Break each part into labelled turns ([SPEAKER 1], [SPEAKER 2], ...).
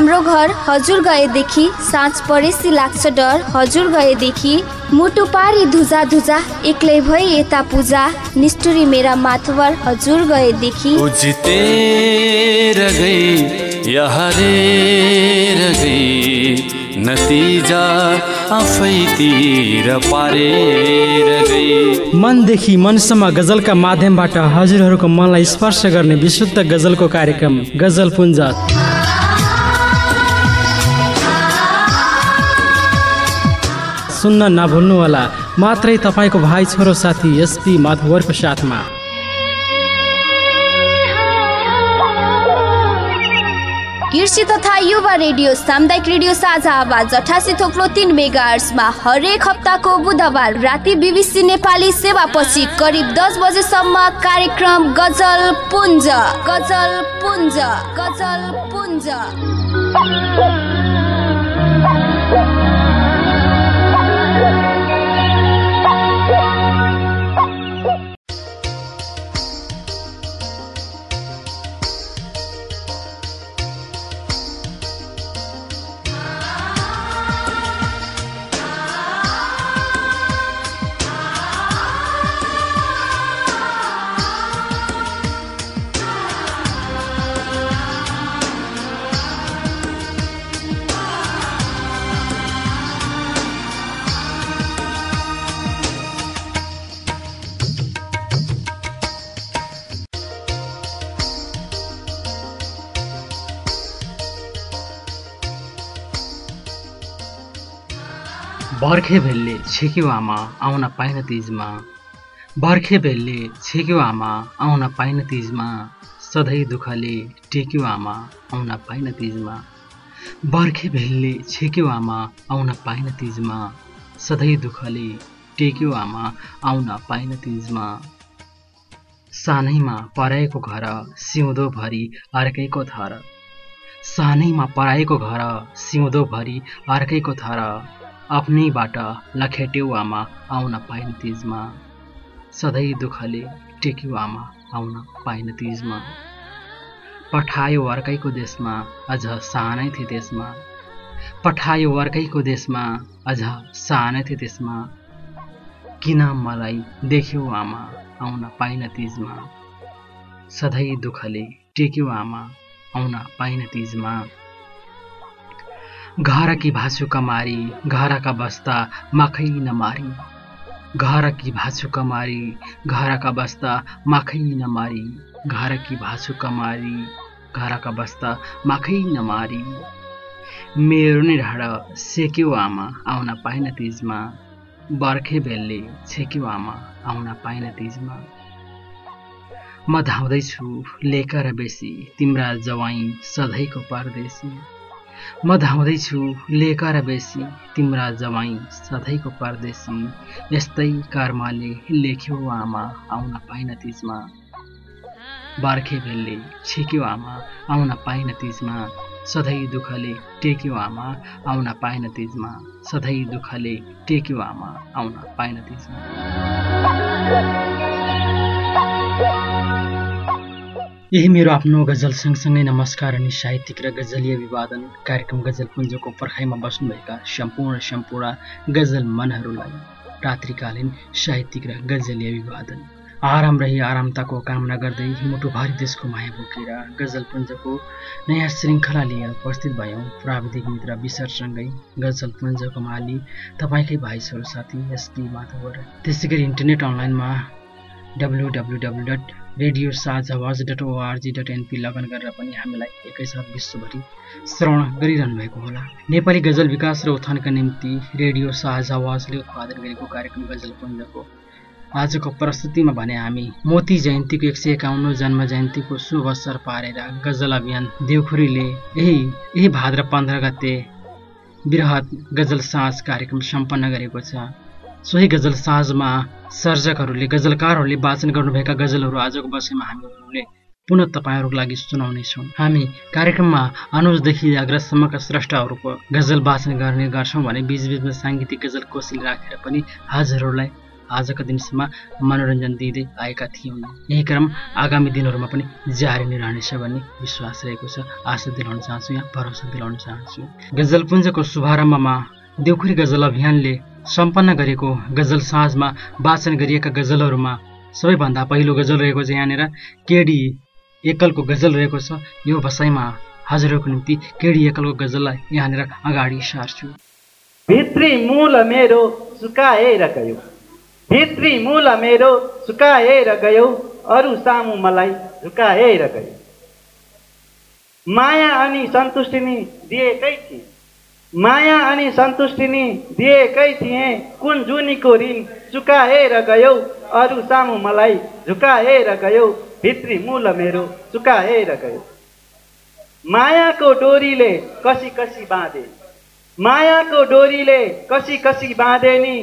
[SPEAKER 1] हाम्रो घर हजुर गएदेखि साँझ परेसी लाग्छ डर। हजुर गएदेखि मुटु पारी धुजा धुजा एक्लै भई यता पूजा। निष्ठुरी मेरा माथवर हजुर गएदेखि
[SPEAKER 2] नतिजा आफैतिर पारेर गई।
[SPEAKER 3] मनदेखि मनसम्म गजलका माध्यमबाट हजुरहरूको मनलाई स्पर्श गर्ने विशुद्ध गजलको कार्यक्रम गजल पुञ्ज सुन्न नभुल्नुहोला। मात्रै तपाईँको भाइ छोरो साथी एसपी माधवरको साथमा।
[SPEAKER 1] कृषि तथा युवा रेडियो सामुदायिक रेडियो साझा आवाज अठासी थोप्लो तिन मेगा हर्समा हरेक हप्ताको बुधबार राति बिबिसी नेपाली सेवापछि करिब दस बजेसम्म कार्यक्रम गजल पुञ्ज गजल पुञ्ज गजल पुञ्ज।
[SPEAKER 3] बर्खे भेलले छेक्यो आमा आउन पाइन तिजमा। बर्खे भेलले छेक्यो आमा आउन पाइन तिजमा। सधैँ दुःखले टेक्यो आमा आउन पाइन तिजमा। बर्खे भेलले छेक्यो आमा आउन पाइन तिजमा। सधैँ दुःखले टेक्यो आमा आउन पाइन तिजमा। सानैमा पराएको घर सिउँदोभरि अर्कैको थर। सानैमा पराएको घर सिउँदोभरि अर्कैको थर। आफ्नैबाट आमा आउन पाइन तिजमा। सधैँ दुःखले टेक्यो आमा आउन पाइन तिजमा। पठायो अर्कैको देशमा अझ सानै थिए त्यसमा पठायो अर्कैको देशमा अझ सानै थिए त्यसमा किन मलाई देख्यौ आमा आउन पाइन तिजमा? सधैँ दुःखले टेक्यो आमा आउन पाइन तिजमा। घरकी भासु कमारी घरका बस्दा माखै नमारी घरकी भासु कमारी घरका बस्दा माखै नमारी घरकी भासु कमारी घरका बस्दा माखै नमारी मेरो। नै ढाड सेक्यो आमा आउन पाइन तिजमा। बर्खे बेलले छेक्यो आमा आउन पाइन तिजमा। म धाउँदैछु लेकर बेसी तिम्रा जवाई सधैँको परदेशी म धाउँदैछु लेकर बेसी। तिम्रा जवाई सधैँको परदेशी यस्तै कर्मले लेख्यो आमा आउन पाइन तिजमा। बर्खे बेलले छेक्यो आमा आउन पाइन तिजमा। सधैँ दुःखले टेक्यो आमा आउन पाइन तिजमा। सधैँ दुःखले टेक्यो आमा आउन पाइन तिजमा। यही मेरो आफ्नो गजल सँगसँगै नमस्कार अनि साहित्यिक र गजलीय विवादन कार्यक्रम गजल पुञ्जको पर्खाइमा बस्नुभएका सम्पूर्ण सम्पूर्ण गजल मनहरूलाई रात्रिकालीन साहित्यिक र गजलीय विवादन आराम रही आरामताको कामना गर्दै मुटुभरि देशको माया बोकेर गजल पुञ्जको नयाँ श्रृङ्खला लिएर उपस्थित भयौँ प्राविधिक मित्र विसरसँगै गजल पुञ्जको माली तपाईँकै भाइ छोरो साथी एसपी माधवर त्यसै गरी इन्टरनेट अनलाइनमा W W W dot radio Sajha Awaj dot ORG dot NP लगन गरेर पनि हामीलाई एकैसाथ विश्वभरि श्रवण गरिरहनु भएको होला। नेपाली गजल विकास र उत्थानका निम्ति रेडियो साझ आवाजले उत्पादन गरेको कार्यक्रम गजल पुञ्जको आजको प्रस्तुतिमा भने हामी मोती जयन्तीको एक सय एकाउन्न जन्म जयन्तीको शुभ अवसर पारेर गजल अभियान देवखुरीले यही यही भाद्र पन्ध्र गते वृहत गजल साँझ कार्यक्रम सम्पन्न गरेको छ। सोही गजल साँझमा सर्जकहरूले गजलकारहरूले वाचन गर्नुभएका गजलहरू आजको बसेमा हामीहरूले पुनः तपाईँहरूको लागि सुनाउनेछौँ। हामी कार्यक्रममा अनुजदेखि अग्रसम्मका स्रष्टाहरूको गजल वाचन गर्ने गर्छौँ भने बिचबिचमा साङ्गीतिक गजल कोसिल राखेर पनि हजुरहरूलाई आजका दिनसम्म मनोरञ्जन दिँदै आएका थियौँ। यही क्रम आगामी दिनहरूमा पनि जारी नै रहनेछ भन्ने विश्वास रहेको छ। आशा दिलाउन चाहन्छु यहाँ भरोसा दिलाउन चाहन्छु। गजलपुञ्जको शुभारम्भमा देउखुरी गजल अभियानले सम्पन्न गरेको गजल साँझमा वाचन गरिएका गजलहरूमा सबैभन्दा पहिलो गजल रहेको छ यहाँनिर केडी एकलको गजल रहेको छ। यो बसाइमा हजुरहरूको निम्ति केडी एकलको गजललाई यहाँनिर अगाडि सार्छु।
[SPEAKER 4] भित्री मूल मेरो सुकाएर गयो। भित्री मूल मेरो सुकाएर गयो। अरू सामु मलाई झुकाएर गयो। माया अनि सन्तुष्टि दिएकै थिए। माया अनि सन्तुष्टि नि दिएकै थिएँ। कुन जुनीको ऋण चुकाएर गयो? अरू सामु मलाई झुकाएर गयो। भित्री मूल मेरो चुकाएर गयो। मायाको डोरीले कसी कसी बाँधे। मायाको डोरीले कसी कसी बाँधे नि।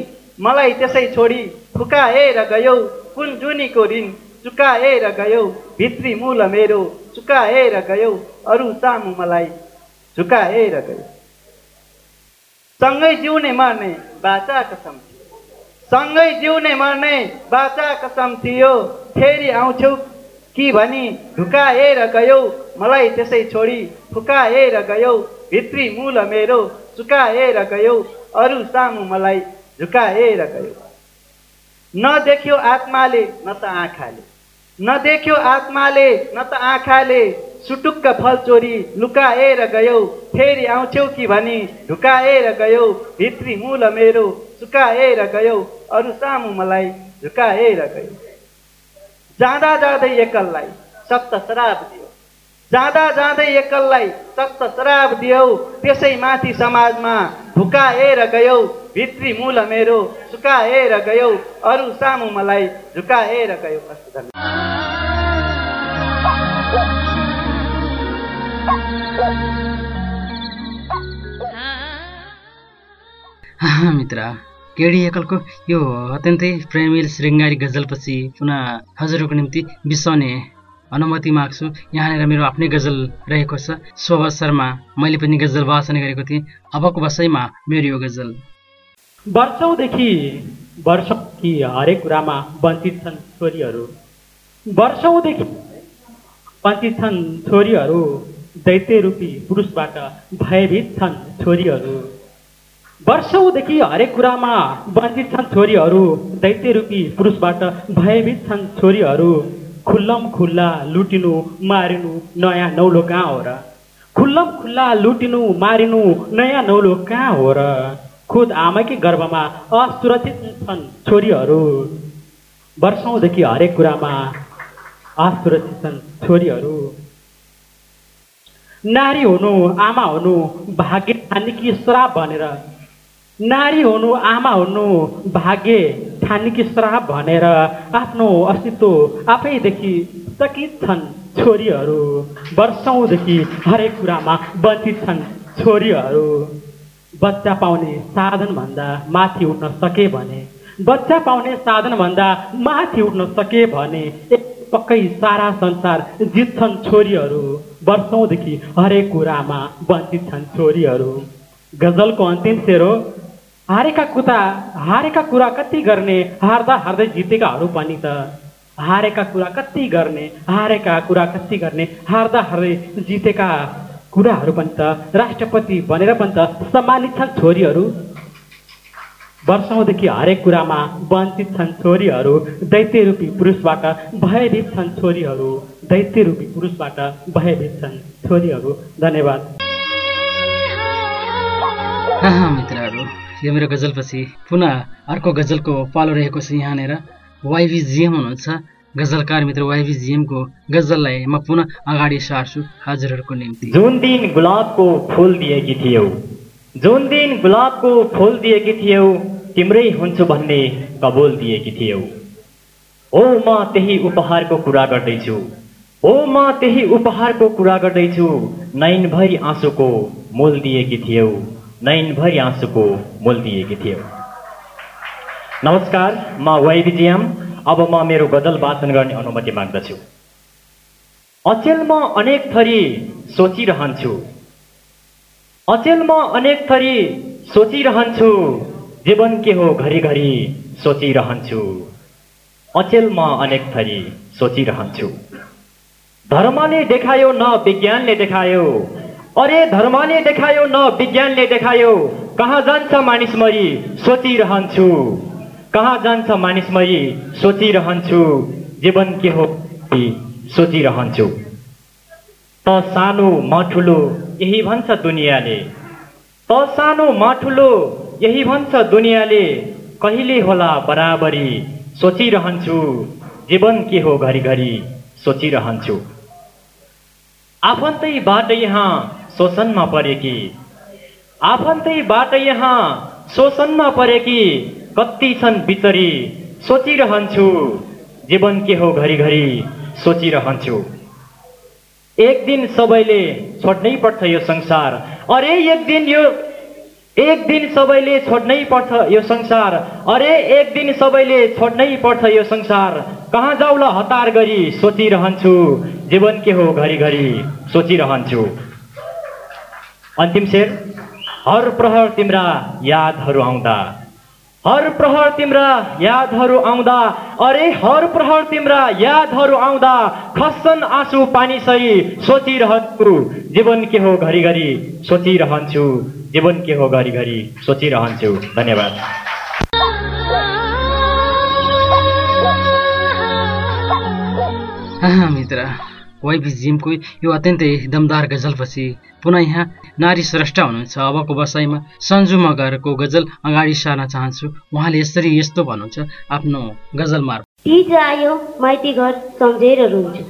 [SPEAKER 4] मलाई त्यसै छोडी फुकाएर गयो। कुन जुनीको ऋण चुकाएर गयो? भित्री मूल मेरो चुकाएर गयो। अरू सामु मलाई झुकाएर गयो। सँगै जिउने मर्ने बाचा कसम। थियो सँगै जिउने मर्ने बाचा कसम थियो। फेरि आउँछौ। कि भनी ढुकाएर गयो। मलाई त्यसै छोडी फुकाएर गयो। भित्री मूल मेरो चुकाएर गयो। अरू सामु मलाई झुकाएर गयो। नदेख्यो आत्माले न त आँखाले। नदेख्यो आत्माले न त आँखाले। सुटुक्क फल चोरी लुकाएर गयो। फेरि आउँछौ कि भनी ढुकाएर गयो। भित्री मूल मेरो चुकाएर गयो। अरू सामु मलाई झुकाएर गयो। जाँदा जाँदै एकललाई सप्त श्राप दियो। जाँदा जाँदै एकललाई सप्त श्राप दियो। त्यसै माथि समाजमा झुकाएर गयो। भित्री मूल मेरो झुकाएर गयो। अरू सामु मलाई झुकाएर गयो।
[SPEAKER 3] मित्र केडी एकलको यो अत्यन्तै प्रेमिल शृङ्गारी गजलपछि पुनः हजुरहरूको निम्ति बिसाउने अनुमति माग्छु। यहाँनिर मेरो आफ्नै गजल रहेको छ। सो अवसरमा मैले पनि गजल वाचन गरेको थिएँ। अबको बसाइमा मेरो यो गजल।
[SPEAKER 5] वर्षौँदेखि वर्षौँदेखि हरेक कुरामा वञ्चित छन् छोरीहरू। वर्षौँदेखि वञ्चित छन् छोरीहरू दैत्य रूपी पुरुषबाट भयभीत छन् छोरीहरू। वर्षौँदेखि हरेक कुरामा वञ्चित छन् छोरीहरू दैत्य रूपी पुरुषबाट भयभीत छन् छोरीहरू। खुल्लम खुल्ला लुटिनु मारिनु नयाँ नौलो कहाँ हो र? खुल्लम खुल्ला लुटिनु मारिनु नयाँ नौलो कहाँ हो र? खुद आमाकै गर्भमा असुरक्षित छन् छोरीहरू। वर्षौँदेखि हरेक कुरामा असुरक्षित छन् छोरीहरू। नारी हुनु आमा हुनु भाग्य ठानेकी श्राप भनेर नारी हुनु आमा हुनु भाग्य ठानेकी श्राप भनेर आफ्नो अस्तित्व आफैदेखि सकित छन् छोरीहरू। वर्षौँदेखि हरेक कुरामा वञ्चित छन् छोरीहरू। बच्चा पाउने साधनभन्दा माथि उठ्न सके भने बच्चा पाउने साधनभन्दा माथि उठ्न सके भने एक पक्कै सारा संसार जित्छन् छोरीहरू। वर्षौँदेखि हरेक कुरामा वञ्चित छन् छोरीहरू। गजलको अन्तिम हो हारेका कुता हारेका कुरा कति गर्ने हार्दा हार्दै जितेकाहरू पनि त। हारेका कुरा कति गर्ने हारेका कुरा कति गर्ने हार्दा हार्दै जितेका कुराहरू पनि त राष्ट्रपति बनेर पनि त सम्मानित छन् छोरीहरू। वर्षौँदेखि हरेक कुरामा वञ्चित छन् छोरीहरू दैत्य रूपी पुरुषबाट भयभीत छन् छोरीहरू दैत्य रूपी पुरुषबाट भयभीत छन् छोरीहरू। धन्यवाद।
[SPEAKER 3] मित्रहरू यो मेरो गजलपछि पुनः अर्को गजलको पालो रहेको छ यहाँनिर। वाइबिजिएम हुनुहुन्छ। गजलकार मित्र वाइबिजिएमको गजललाई म पुनः अगाडि सार्छु हजुरहरूको निम्ति।
[SPEAKER 5] जुन दिन गुलाबको फुल दिएकी थियौ जुन दिन गुलाबको फुल दिएकी थियौ तिम्रै हुन्छु भन्ने कबुल दिएकी थियौ। ओ म त्यही उपहारको कुरा गर्दैछु ओ म त्यही उपहारको कुरा गर्दैछु नैनभरि आँसुको मोल दिएकी थियौ। नैनभरि आँसुको मोल दिएकी थियौ। नमस्कार म वाइबिजिएम अब म मेरो गजल वाचन गर्ने अनुमति माग्दछु। अचेल म अनेक थरी सोचिरहन्छु। अचेल म अनेक थरी सोचिरहन्छु। जीवन के हो घरिघरि
[SPEAKER 6] सोचिरहन्छु। अचेल म अनेक थरी सोचिरहन्छु। धर्मले देखायो न विज्ञानले देखायो। अरे धर्मले देखायो न विज्ञानले देखायो। कहाँ जान्छ मानिस मरी? सोचिरहन्छु। कहाँ जान्छ मानिस मरी? सोचिरहन्छु। जीवन के हो? सोचिरहन्छु। त सानो म ठुलो यही भन्छ दुनियाँले। त सानो म ठुलो यही भन्छ दुनियाँले। कहिले होला बराबरी? सोचिरहन्छु। जीवन के हो घरिघरि? सोचिरहन्छु। आफन्तैबाट यहाँ शोषणमा परेकी। आफन्तैबाट यहाँ शोषणमा परेकी कति छन् बिचरी सोचिरहन्छु। जीवन के हो घरिघरि सोचिरहन्छु। एक दिन सबैले छोड्नै पर्छ यो संसार। अरे एक दिन यो एक दिन सबैले छोड्नै पर्छ यो संसार। अरे एक दिन सबैले छोड्नै पर्छ यो संसार। कहाँ जाउला हतार गरी सोचिरहन्छु। जीवन के हो घरिघरि सोचिरहन्छु। अन्तिम शेर हर प्रहर तिम्रा यादहरू आउँदा। हर प्रहर तिम्रा यादहरू आउँदा अरे हर प्रहर तिम्रा यादहरू आउँदा खस्छन् आँसु पानी सरी सोचिरहन्छु। जीवन के हो घरिघरि सोचिरहन्छु। जीवन के हो घरिघरि सोचिरहन्छु। धन्यवाद।
[SPEAKER 3] मित्र। वाइबी जिमको यो अत्यन्तै दमदार गजलपछि पुनः यहाँ नारी श्रेष्ठ हुनुहुन्छ। अबको बसाइमा सन्जु मगरको गजल अगाडि सार्न चाहन्छु। उहाँले यसरी यस्तो भन्नुहुन्छ आफ्नो गजल मार्फत।
[SPEAKER 7] तिज आयो माइती घर सम्झेर रुन्छु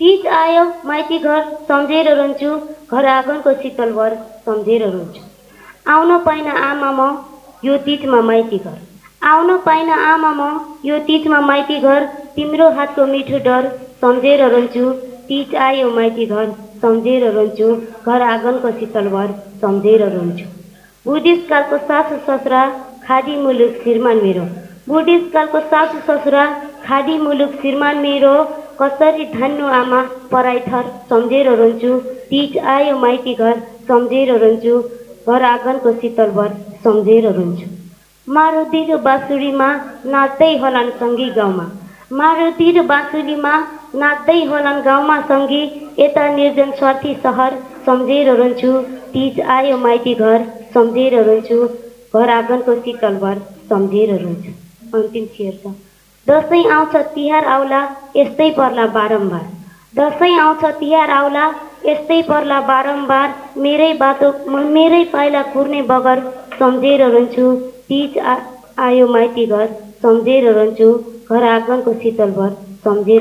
[SPEAKER 7] तिज आयो माइती घर सम्झेर रुन्छु घर आँगनको शीतलभर सम्झेर रुन्छु आउन पाइन आमा म यो तिजमा माइती घर। आउन पाइन आमा म यो तिजमा माइती घर। तिम्रो हातको मिठो डर सम्झेर रुन्छु तिज आयो माइती घर सम्झेर रुन्छु घर आँगनको शीतलभर सम्झेर रुन्छु बुद्धिस्टकालको सासु ससुरा खादी मुलुक श्रीमान मेरो। बुढेसकालको सासु ससुरा खादी मुलुक श्रीमान मेरो। कसरी धान्नु आमा पराई थर सम्झेर रुन्छु तिज आयो माइती घर सम्झेर रुन्छु घर आँगनको शीतलभर सम्झेर रुन्छु मारुति र बाँसुरीमा नाच्दै होलान् सङ्गी गाउँमा। मारुति र बाँसुरीमा नाच्दै होलान् गाउँमा सङ्गी। यता निर्जन स्वार्थी सहर सम्झेर रुन्छु तिज आयो माइती घर सम्झेर रुन्छु घर आँगनको शीतलभर सम्झेर रुन्छु अन्तिम शेर छ। दसैँ आउँछ तिहार आउला यस्तै पर्ला बारम्बार। दसैँ आउँछ तिहार आउला यस्तै पर्ला बारम्बार। मेरै बाटो मेरै पाइला कुर्ने बगर सम्झेर रुन्छु तिज आ आयो माइती घर सम्झेर रुन्छु घर आँगनको शीतलभर सम्झेर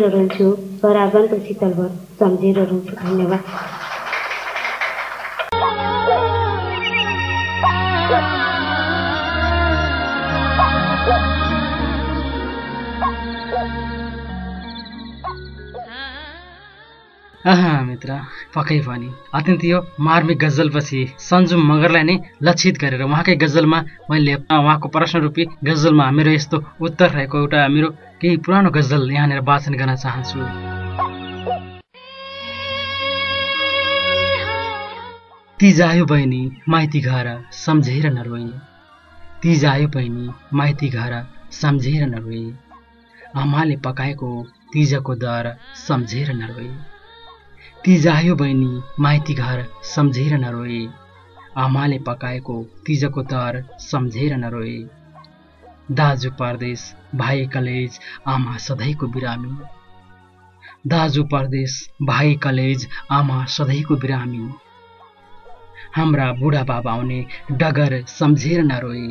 [SPEAKER 7] रुन्छु घर आँगनको शीतलभर सम्झेर रुन्छु धन्यवाद।
[SPEAKER 3] आहा मित्र पक्कै पनि। अत्यन्त यो मार्मिक गजलपछि सन्जु मगरलाई नै लक्षित गरेर उहाँकै गजलमा मैले उहाँको प्रश्न रूपी गजलमा मेरो यस्तो उत्तर रहेको एउटा मेरो केही पुरानो गजल यहाँनिर वाचन गर्न चाहन्छु। तिज आयो बहिनी माइती घर सम्झेर नरोई तिज आयो बहिनी माइती घर सम्झेर नरोई आमाले पकाएको तिजको दर सम्झेर नरोई तिज आयो बहिनी माइती घर सम्झेर नरोए। आमाले पकाएको तिजको दर सम्झेर नरोए। दाजु परदेश भाइ कलेज आमा सधैँको बिरामी। दाजु परदेश भाइ कलेज आमा सधैँको बिरामी। हाम्रा बुढा बाबा आउने डगर सम्झेर नरोए।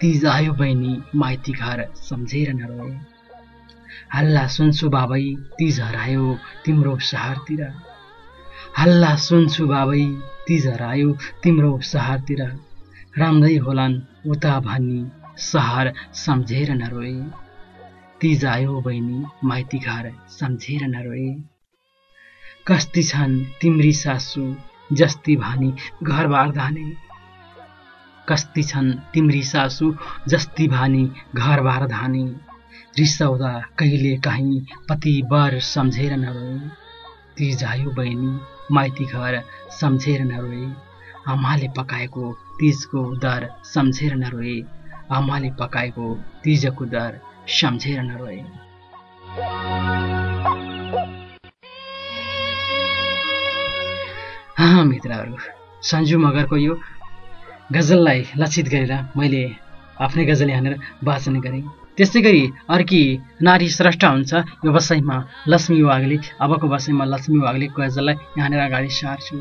[SPEAKER 3] तिज आयो बहिनी माइती घर सम्झेर नरोए। हल्ला सुन्छु बाबै तिज हरायो तिम्रो सहरतिर। हल्ला सुन्छु बाबै हरायो तिम्रो सहरतिर। राम्रै होलान् उता भनी सहर सम्झेर नरोए। तिज आयो बहिनी माइती घर सम्झेर नरोए। कस्ती छन् तिम्री सासु जस्ती भानी घरबार धाने कस्ती छन् तिम्री सासु जस्ती भानी घरबार धाने रिसाउँदा कहिले काहीँ पति बर सम्झेर नरोए। तिज आयो बहिनी माइती घर सम्झेर नरोए आमाले पकाएको तिजको दर सम्झेर नरोए आमाले पकाएको तिजको दर सम्झेर नरोए मित्रहरू सन्जु मगरको यो गजललाई लक्षित गरेर मैले आफ्नै गजल यहाँनिर वाचन गरेँ। त्यस्तै गरी अर्की नारी श्रेष्ठ हुन्छ। यो बसाइमा लक्ष्मी वाग्ले अबको बसाइमा लक्ष्मी वाग्लेको गजललाई यहाँनिर अगाडि सार्छु।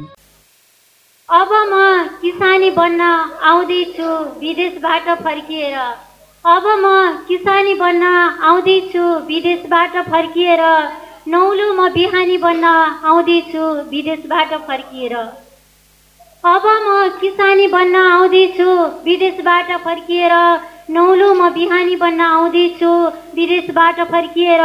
[SPEAKER 8] अब म किसानी बन्न आउँदैछु विदेशबाट फर्किएर। अब म किसानी बन्न आउँदैछु विदेशबाट फर्किएर। नौलो म बिहानी बन्न आउँदैछु विदेशबाट फर्किएर। अब म किसानी बन्न आउँदैछु विदेशबाट फर्किएर। नौलो म बिहानी बन्न आउँदैछु विदेशबाट फर्किएर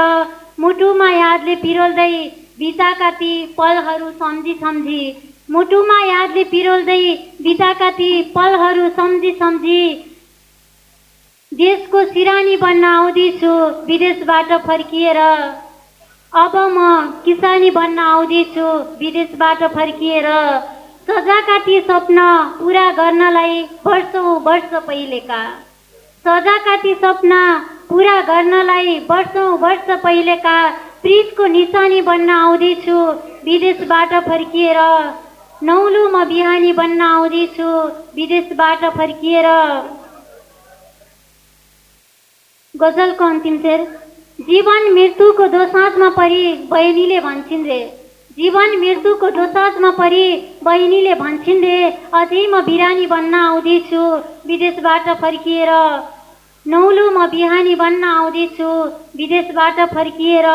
[SPEAKER 8] मुटुमा यादले पिरोल्दै बिताका ती पलहरू सम्झी सम्झी। मुटुमा यादले पिरोल्दै बिताका ती पलहरू सम्झी सम्झी। देशको सिरानी बन्न आउँदैछु विदेशबाट फर्किएर। अब म किसानी बन्न आउँदैछु विदेशबाट फर्किएर। सजाका ती सपना पुरा गर्नलाई वर्षौँ वर्ष पहिलेका। सजाका ती सपना पुरा गर्नलाई वर्षौँ वर्ष पहिलेका प्रितको निशानी बन्न आउँदैछु विदेशबाट फर्किएर। नौलो म बिहानी बन्न आउँदैछु विदेशबाट फर्किएर। गजलको अन्तिम शेर जीवन मृत्युको दोसाँचमा परि बहिनीले भन्छन् रे। जीवन मृत्युको दोसाँचमा परि बहिनीले भन्छन् रे अझै म बिरानी बन्न आउँदैछु विदेशबाट फर्किएर। नौलो म बिहानी बन्न आउँदैछु विदेशबाट फर्किएर।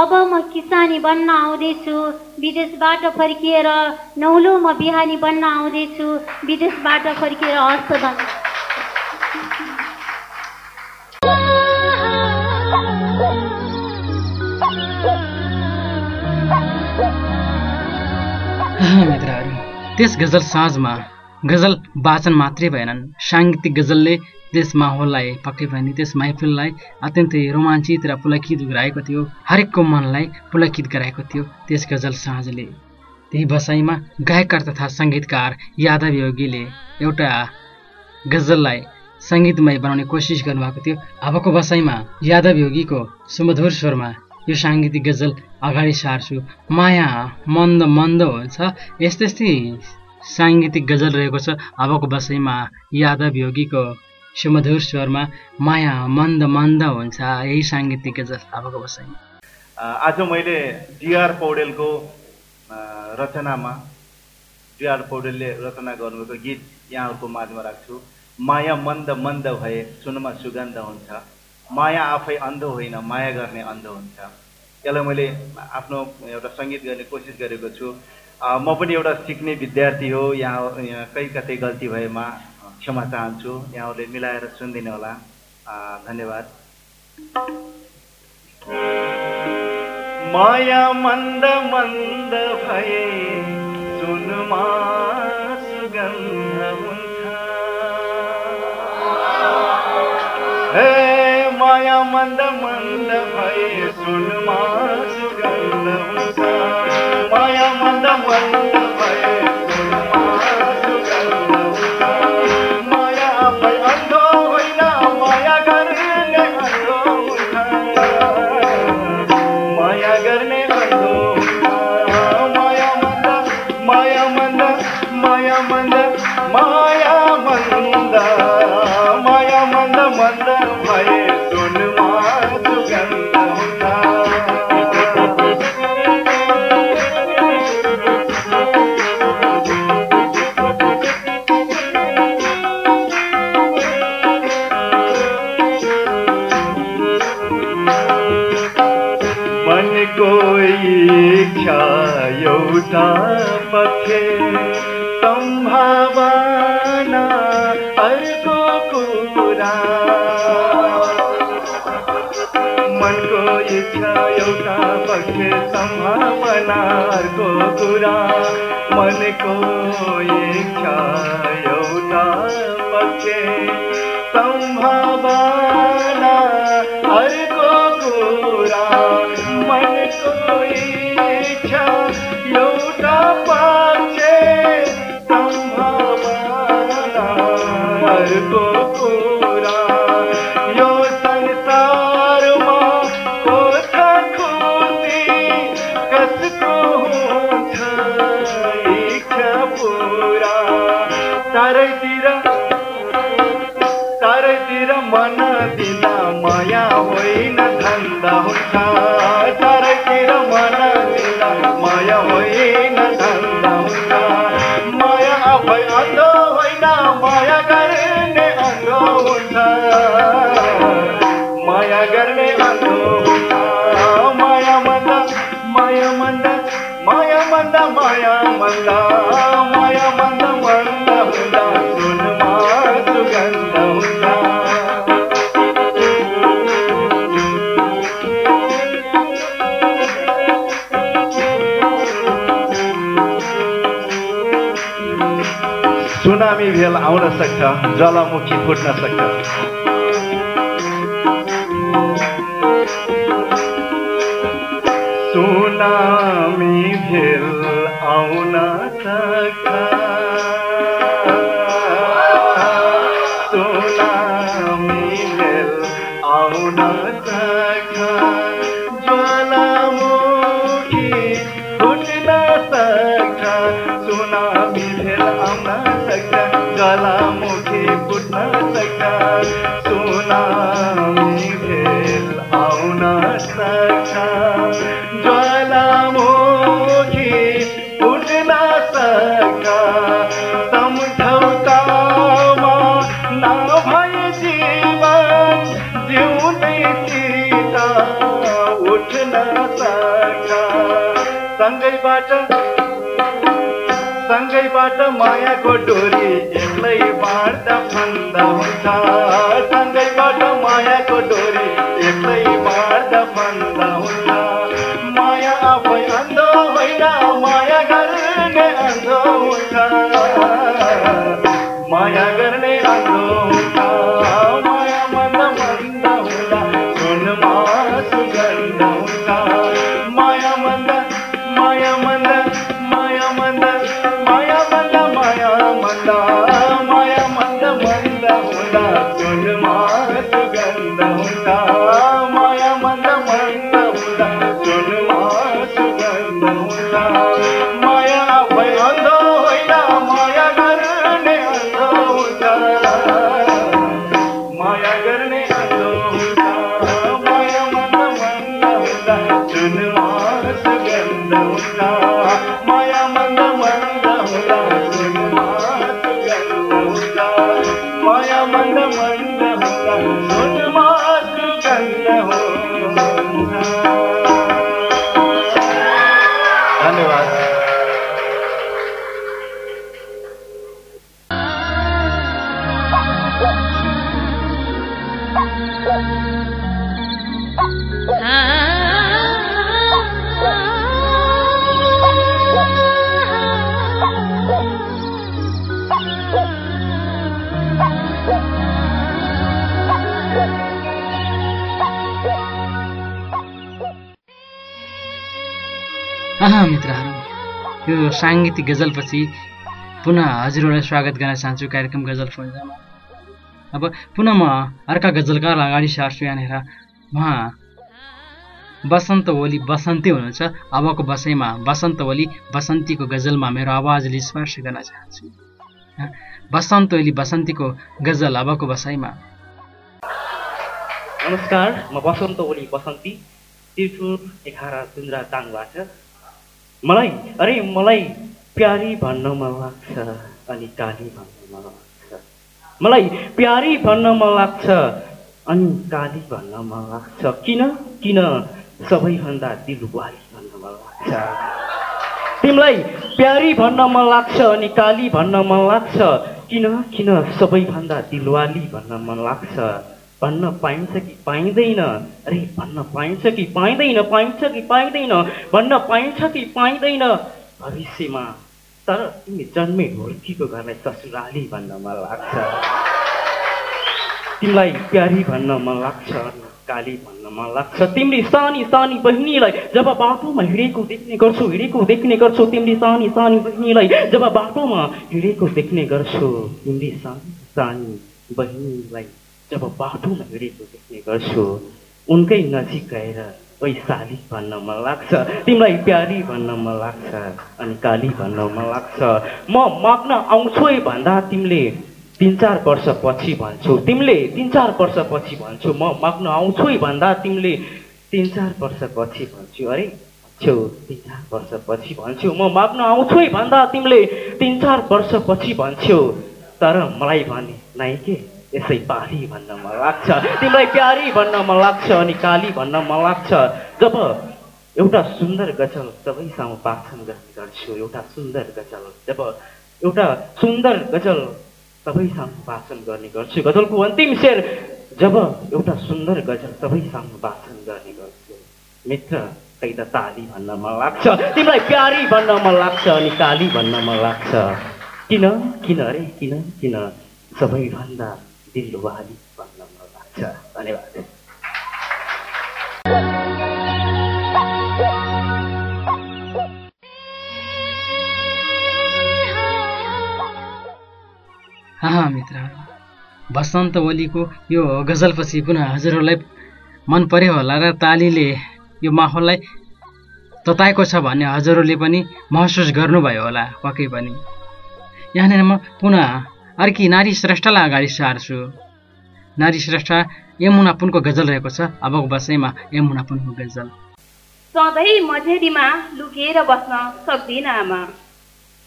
[SPEAKER 8] अब म किसानी बन्न आउँदैछु विदेशबाट फर्किएर। नौलो म बिहानी बन्न आउँदैछु विदेशबाट फर्किएर। हस्त धन्यवाद।
[SPEAKER 3] हाँ, मित्रहरू त्यस गजल साँझमा गजल वाचन मात्रै भएनन्। साङ्गीतिक गजलले त्यस माहौललाई पक्कै पनि त्यस महफिललाई अत्यन्तै रोमाञ्चित र पुलकित गराएको थियो। हरेकको मनलाई पुलकित गराएको थियो त्यस गजल साँझले। त्यही बसाइमा गायककार तथा सङ्गीतकार यादव योगीले एउटा गजललाई सङ्गीतमय बनाउने कोसिस गर्नुभएको थियो। अबको बसाइमा यादव योगीको सुमधुर स्वरमा यो साङ्गीतिक गजल अगाडि सार्छु। माया मन्द मन्द हुन्छ। यस्तै यस्तै साङ्गीतिक गजल रहेको छ। अबको बसाइमा यादव योगीको सुमधुर स्वरमा माया मन्द मन्द हुन्छ। यही साङ्गीतिक गजल अबको बसाइमा
[SPEAKER 9] आज मैले डिआर पौडेलको रचनामा डिआर पौडेलले रचना गर्नुभएको गीत यहाँहरूको माझमा राख्छु। माया मन्द मन्द भए सुनमा सुगन्ध हुन्छ। माया आफै अन्ध होइन माया गर्ने अन्ध हुन्छ। यसलाई मैले आफ्नो एउटा सङ्गीत गर्ने कोसिस गरेको छु। म पनि एउटा सिक्ने विद्यार्थी हो यहाँ कहीँ कतै गल्ती भएमा क्षमा चाहन्छु। यहाँहरूले मिलाएर सुनिदिनु होला। धन्यवाद। माया मन्द मन्द भए सुनमा सुगन्ध हुन्छ। हे माया मन्द मन्द सुनमा सुगन्ध हुन्छ माया मन्द मन्द भए अर्को कुरा मनको इच्छा एउटा पक्षे सम्भावना अर्को कुरा मनको इच्छा एउटा पक्षे सम्भावना अर्को सुनामी भेल आउन सक्छ ज्वालामुखी फुट्न सक्छ। छा धन्यवाद।
[SPEAKER 3] आहा मित्रहरू। यो साङ्गीतिक गजलपछि पुनः हजुरहरूलाई स्वागत गर्न चाहन्छु कार्यक्रम गजल फन्जामा अब पुनः म अर्का गजलकार अगाडि सार्छु यहाँनिर। उहाँ बसन्त ओली बसन्ती हुनुहुन्छ। अबको बसैमा बसन्त ओली बसन्तीको गजलमा मेरो आवाजले स्पर्श गर्न चाहन्छु। बसन्त ओली बसन्तीको गजल अबको बसाइमा
[SPEAKER 10] नमस्कार म बसन्त ओली बसन्ती त्रिपुर एघार सुन्द्रा ताङबाट। मलाई अरे मलाई प्यारी भन्न मन लाग्छ अनि काली भन्न मन लाग्छ मलाई प्यारी भन्न मन लाग्छ अनि काली भन्न मन लाग्छ किन? किन? सबैभन्दा दिलवाली भन्न मन लाग्छ तिमीलाई प्यारी भन्न मन लाग्छ अनि काली भन्न मन लाग्छ किन? किन? सबैभन्दा दिलवाली भन्न मन लाग्छ भन्न पाइन्छ कि पाइँदैन अरे भन्न पाइन्छ कि पाइँदैन पाइन्छ कि पाइँदैन भन्न पाइन्छ कि पाइँदैन भविष्यमा तर तिमी जन्मे हुर्कीको घरलाई ससुराली भन्न मन लाग्छ तिमीलाई प्यारी भन्न मन लाग्छ काली भन्न मन लाग्छ तिमीले सानी सानी बहिनीलाई जब बाटोमा हिँडेको देख्ने गर्छु हिँडेको देख्ने गर्छु तिमीले सानी सानी बहिनीलाई जब बाटोमा हिँडेको देख्ने गर्छु तिमीले सानी सानी बहिनीलाई जब बाटोमा हिँडेको देख्ने गर्छु उनकै नजिक गएर वैशाली भन्न मन लाग्छ तिमीलाई प्यारी भन्न मन लाग्छ अनि काली भन्न मन लाग्छ। म मग्न आउँछु है भन्दा तिमीले तिन चार वर्षपछि भन्छौ तिमीले तिन चार वर्षपछि भन्छौ म मग्न आउँछु है भन्दा तिमीले तिन चार वर्षपछि भन्छु अरे भन्छौ तिन चार वर्षपछि भन्छौ म मग्न आउँछु है भन्दा तिमीले तिन चार वर्षपछि भन्छौ। तर मलाई भने नाइ के यसै पारी भन्न मन लाग्छ। तिमीलाई प्यारी भन्न मन लाग्छ अनि काली भन्न मन लाग्छ। जब एउटा सुन्दर गजल सबैसँग वाचन गर्ने गर्छु एउटा सुन्दर गजल जब एउटा सुन्दर गजल सबैसँग वाचन गर्ने गर्छु गजलको अन्तिम शेर जब एउटा सुन्दर गजल सबैसँग वाचन गर्ने गर्छु। मित्र त ताली भन्न मन लाग्छ। तिमीलाई प्यारी भन्न मन लाग्छ अनि काली भन्न मन लाग्छ। किन? किन अरे किन? किन? सबैभन्दा दिलवाली भन्न मन लाग्छ धन्यवाद
[SPEAKER 3] हाँ मित्रहरू वसन्त ओलीको यो गजलपछि पुनः हजुरहरूलाई मन पर्यो होला र तालीले यो माहौललाई तताएको छ भन्ने हजुरहरूले पनि महसुस गर्नुभयो होला पक्कै पनि। यहाँनिर म पुनः अर्की नारी श्रेष्ठलाई अगाडि सार्छु। नारी श्रेष्ठ यमुना पुनको गजल रहेको छ। अबको बसैमा यमुना पुनको गजल।
[SPEAKER 11] सधैँ मझेरीमा लुकेर बस्न सक्दिनँ आमा।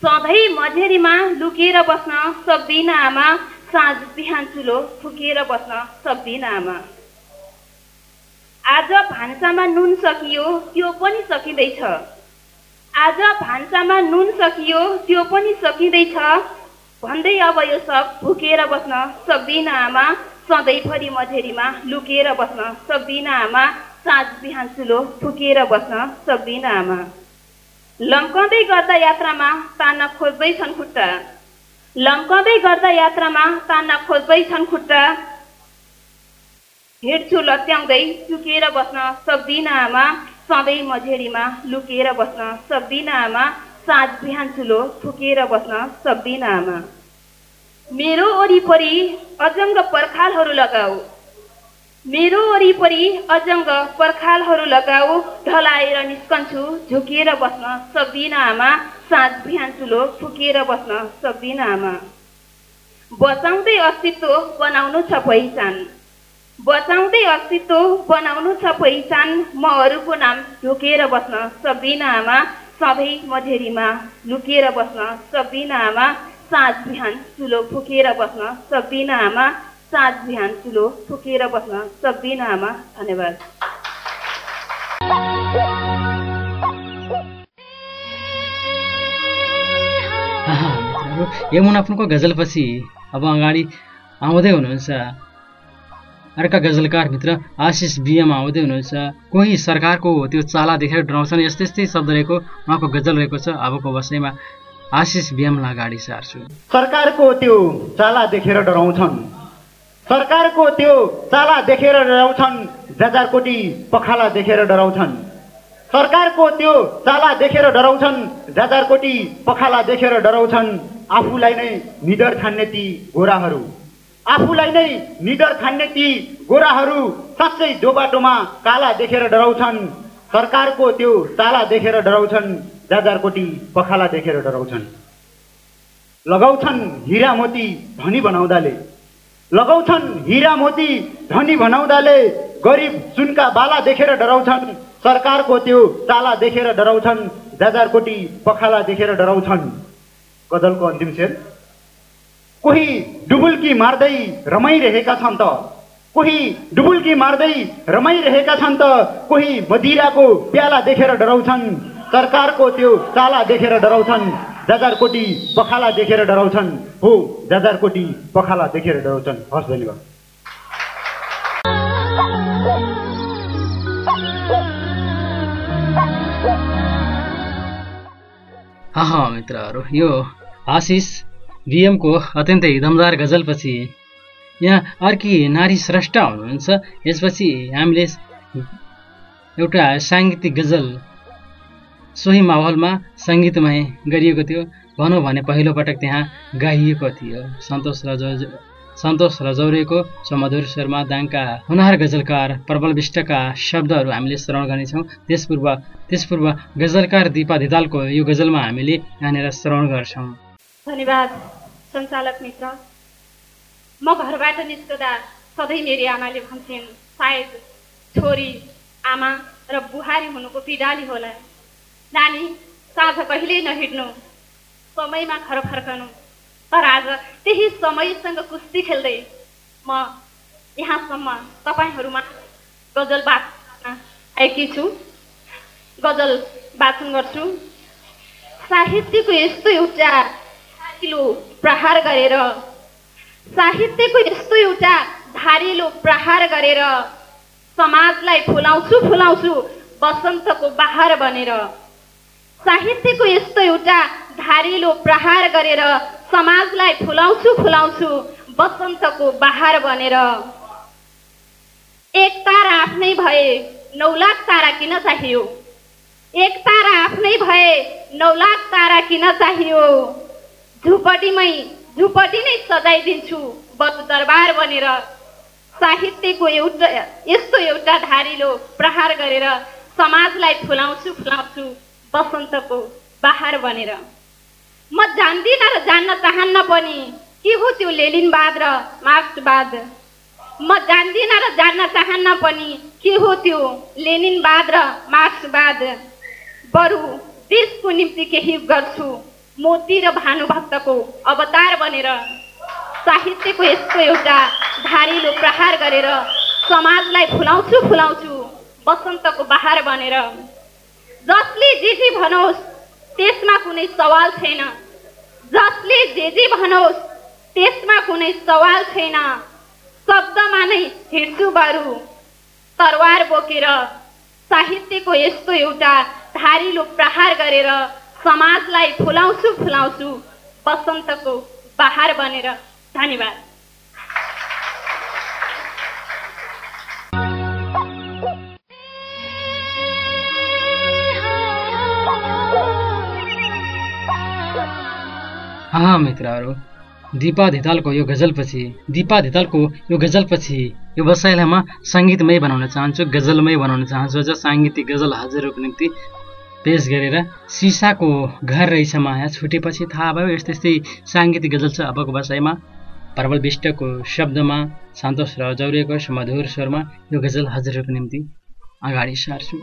[SPEAKER 11] सधैँ मझेरीमा लुकेर बस्न सक्दिनँ आमा। साँझ बिहान चुलो फुकेर बस्न सक्दिनँ आमा। आज भान्सामा नुन सकियो त्यो पनि सकिँदैछ। आज भान्सामा नुन सकियो त्यो पनि सकिँदैछ। भन्दै अब यो सब फुकेर बस्न सक्दिनँ आमा। सधैँभरि मझेरीमा लुकेर बस्न सक्दिनँ आमा। साँझ बिहान चुलो फुकेर बस्न सक्दिनँ आमा। लम्काउँदै गर्दा यात्रामा तान्न खोज्दैछन् खुट्टा। लम्काउँदै गर्दा यात्रामा तान्न खोज्दैछन् खुट्टा। हिँड्छु लत्याउँदै चुकेर बस्न सक्दिनँ आमा। सधैँ मझेरीमा लुकेर बस्न सक्दिनँ आमा। साँझ बिहान चुलो फुकेर बस्न सक्दिनँ आमा। मेरो वरिपरि अजङ्ग पर्खालहरू लगाऊ। मेरो वरिपरि अजङ्ग पर्खालहरू लगाऊ ढलाएर निस्कन्छु झुकेर बस्न सक्दिनँ आमा। साँझ बिहान चुलो फुकेर बस्न सक्दिनँ आमा। बचाउँदै अस्तित्व बनाउनु छ पहिचान। बचाउँदै अस्तित्व बनाउनु छ पहिचान म अरूको नाम ढोकेर बस्न सक्दिनँ आमा। सधैँ मझेरीमा लुकेर बस्न सक्दिनँ आमा साँझ बिहान चुलो फुकेर बस्न सक्दिनँ आमा साँझ बिहान चुलो फुकेर बस्न सक्दिनँ आमा धन्यवाद
[SPEAKER 3] यमुना पुनको गजलपछि अब अगाडि आउँदै हुनुहुन्छ अर्का गजलकार मित्र आशिष बिएम आउँदै हुनुहुन्छ। कोही सरकारको त्यो चाला देखेर डराउँछन्। यस्तै यस्तै शब्द रहेको उहाँको गजल रहेको छ अबको बसाइमा आशिष बिएमलाई अगाडि सार्छु।
[SPEAKER 12] सरकारको त्यो चाला देखेर डराउँछन्। सरकारको त्यो चाला देखेर डराउँछन्। हजार कोटी पखाला देखेर डराउँछन्। सरकारको त्यो चाला देखेर डराउँछन्। हजार कोटी पखाला देखेर डराउँछन्। आफूलाई नै निडर ठान्ने ती गोराहरू आफूलाई नै निडर ठान्ने ती गोराहरू साँच्चै जो बाटोमा काला देखेर डराउँछन्। सरकारको त्यो चाला देखेर डराउँछन् हजार कोटी पखाला देखेर डराउँछन्। लगाउँछन् हिरा मोती धनी बनाउँदाले। लगाउँछन् हिरा मोती धनी बनाउँदाले गरिब सुनका बाला देखेर डराउँछन्। सरकारको त्यो चाला देखेर डराउँछन् हजार कोटी पखाला देखेर डराउँछन्। गजलको अन्तिम शेर कोही डुबुल्की मार्दै रमाइरहेका छन् त। कोही डुबुल्की मार्दै रमाइरहेका छन् त। कोही मदिराको प्याला देखेर डराउँछन्। सरकारको त्यो चाला देखेर डराउँछन्। हजार कोटी पखाला देखेर डराउँछन्। हो हजार कोटी पखाला देखेर डराउँछन्। हस् धन्यवाद।
[SPEAKER 3] मित्रहरू यो आशिष बिएमको अत्यन्तै दमदार गजलपछि यहाँ अर्की नारी श्रेष्ठ हुनुहुन्छ। यसपछि हामीले एउटा साङ्गीतिक गजल सोही माहौलमा सङ्गीतमय गरिएको थियो। भनौँ भने पहिलोपटक त्यहाँ गाइएको थियो। सन्तोष रज सन्तोष रजौरेको समधुर शर्मा दाङका हुनहार गजलकार प्रबल विष्टका शब्दहरू हामीले श्रवण गर्नेछौँ। त्यसपूर्व त्यसपूर्व गजलकार दिपा धितालको यो गजलमा हामीले यहाँनिर श्रवण गर्छौँ।
[SPEAKER 13] धन्यवाद। सञ्चालक मित्र म घरबाट निस्कँदा सधैँ मेरी आमाले भन्थिन् सायद छोरी आमा र बुहारी हुनुको पिडाली होला। नानी साँझ कहिल्यै नहिँड्नु। समयमा घर फर्कनु। तर आज त्यही समयसँग कुस्ती खेल्दै म यहाँसम्म तपाईँहरूमा गजल बाँच्न आएकी छु। गजल वाचन गर्छु। साहित्यको यस्तो एउटा धारिलो प्रहार गरेर साहित्यको यस्तो एउटा धारिलो प्रहार गरेर समाजलाई फुलाउँछु फुलाउँछु बसन्तको बहार बनेर साहित्यको यस्तो एउटा धारिलो प्रहार गरेर समाजलाई फुलाउँछु फुलाउँछु बसन्तको बहार बनेर एक तारा आफ्नै भए नौ लाख तारा किन चाहियो? एक तारा आफ्नै भए नौ लाख तारा किन चाहियो? झुपडीमै झुपडी नै सजाइदिन्छु बरु दरबार बनेर। साहित्यको एउटा यस्तो एउटा धारिलो प्रहार गरेर समाजलाई फुलाउँछु फुलाउँछु बसन्तको बहार बनेर। म जान्दिनँ र जान्न चाहन्न पनि के हो त्यो लेलिनवाद र मार्क्सवाद? म जान्दिनँ र जान्न चाहन्न पनि के हो त्यो लेनिनवाद र मार्क्सवाद? बरु देशको निम्ति केही गर्छु। मोती र भानुभक्तको अवतार बनेर साहित्यको यस्तो एउटा धारिलो प्रहार गरेर समाजलाई फुलाउँछु फुलाउँछु बसन्तको बहार बनेर। जसले जे जे भनोस् त्यसमा कुनै सवाल छैन। जसले जे जे भनोस् त्यसमा कुनै सवाल छैन। शब्दमा नै हिँड्छु बरु। तरवार बोकेर साहित्यको यस्तो एउटा धारिलो प्रहार गरेर समाजलाई फुलाउँछु फुलाउँछु। बसन्तको बहार बनेर धन्यवाद।
[SPEAKER 3] हाँ मित्रहरू दिपा धितालको यो गजलपछि दिपा धितालको यो गजलपछि यो बसाइलाई म सङ्गीतमय बनाउन चाहन्छु गजलमय बनाउन चाहन्छु अझ साङ्गीतिक गजल हजुरहरूको निम्ति पेस गरेर सिसाको घर रहेछ माया छुटेपछि थाहा भयो यस्तै यस्तै साङ्गीतिक गजल छ अबको बसाइमा प्रबल विष्टको शब्दमा सन्तोष रजौरेको मधुर स्वरमा यो गजल हजुरहरूको निम्ति अगाडि सार्छु।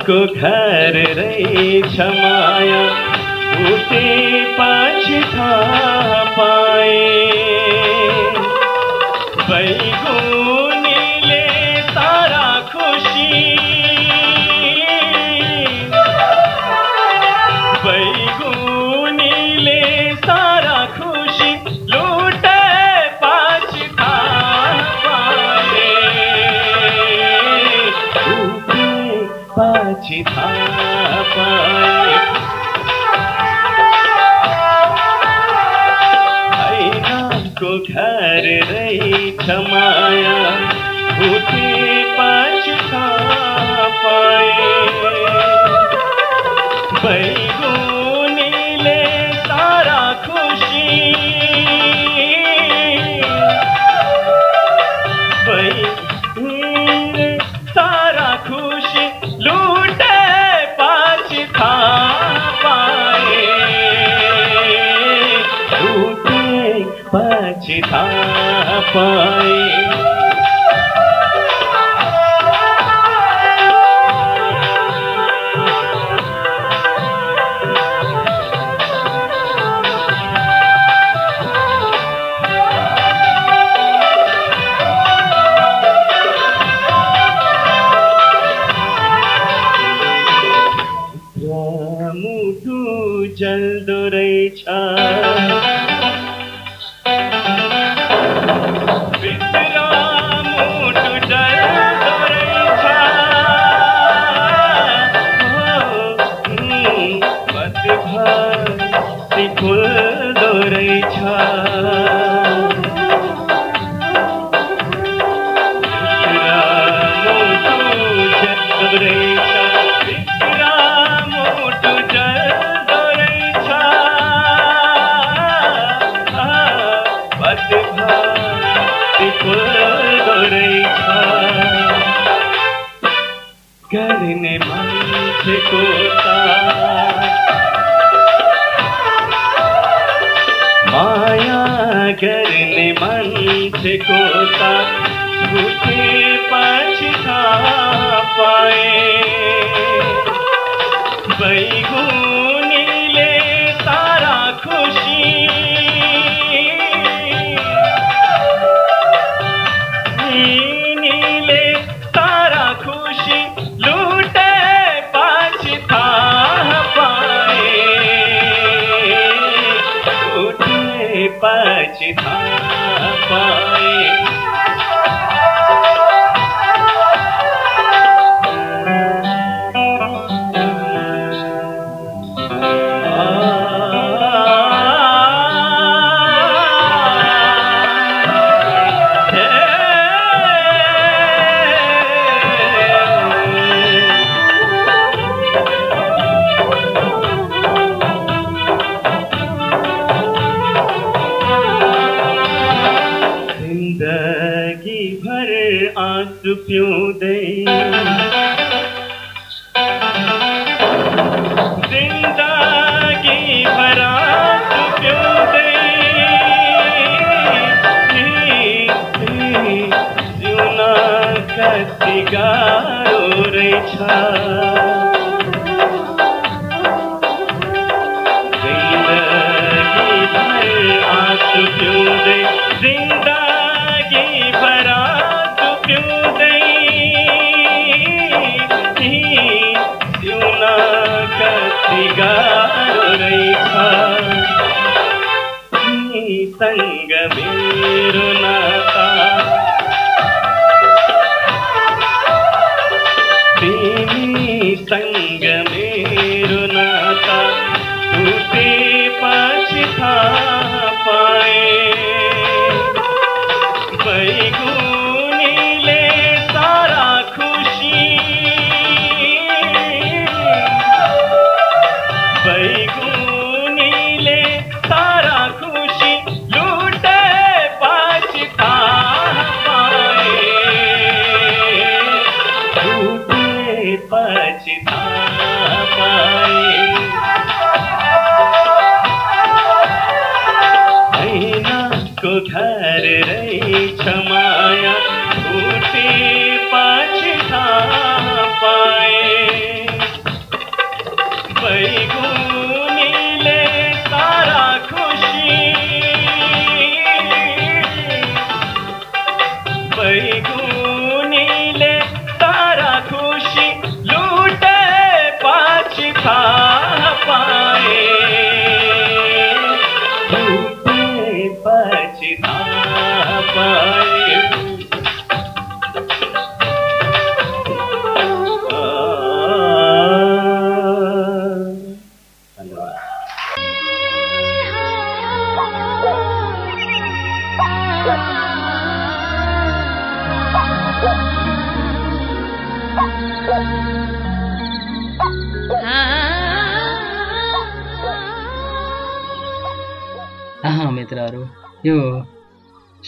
[SPEAKER 14] ऐनाको घर रहेछ माया उठेपछि थाहा घर रहेछ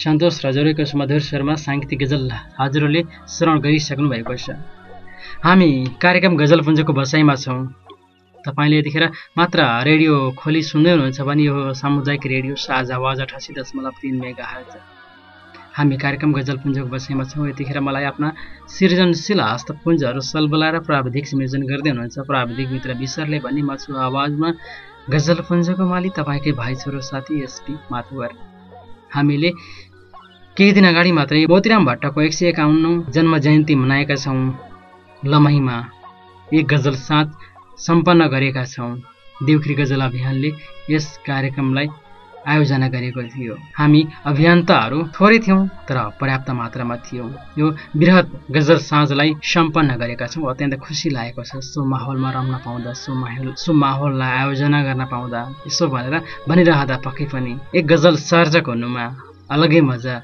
[SPEAKER 3] सन्तोष रजौरीको सुमधुर स्वरमा साङ्गीतिक गजल हजुरहरूले श्रवण गरिसक्नु भएको छ। हामी कार्यक्रम गजलपुञ्जको बसाइमा छौँ। तपाईँले यतिखेर मात्र रेडियो खोली सुन्दै हुनुहुन्छ भने यो सामुदायिक रेडियो साझा आवाज अठासी दशमलव तिन मेगा हर्ज हामी कार्यक्रम गजलपुञ्जको बसाइमा छौँ। यतिखेर मलाई आफ्ना सृजनशील हस्तपुञ्जहरू सलबलाएर प्राविधिक संयोजन गर्दै हुनुहुन्छ। प्राविधिक मित्र विशरले भने म छु आवाजमा गजलपुञ्जको माली तपाईँकै भाइ छोरो साथी एसपी माथुवर। हामीले केही दिन अगाडि मात्रै मोतीराम भट्टको एक सय एकाउन्न जन्म जयन्ती मनाएका छौँ। लमहीमा एक गजल साथ सम्पन्न गरेका छौँ। देउखरी गजल अभियानले यस कार्यक्रमलाई आयोजना गरेको थियो। हामी अभियन्ताहरू थोरै थियौँ तर पर्याप्त मात्रामा थियौँ। यो वृहत गजल साँझलाई सम्पन्न गरेका छौँ। अत्यन्त खुसी लागेको छ। सो माहौलमा रम्न पाउँदा सो माहौल सो माहौललाई आयोजना गर्न पाउँदा यसो भनेर भनिरहँदा पक्कै पनि एक गजल सर्जक हुनुमा अलग्गै मजा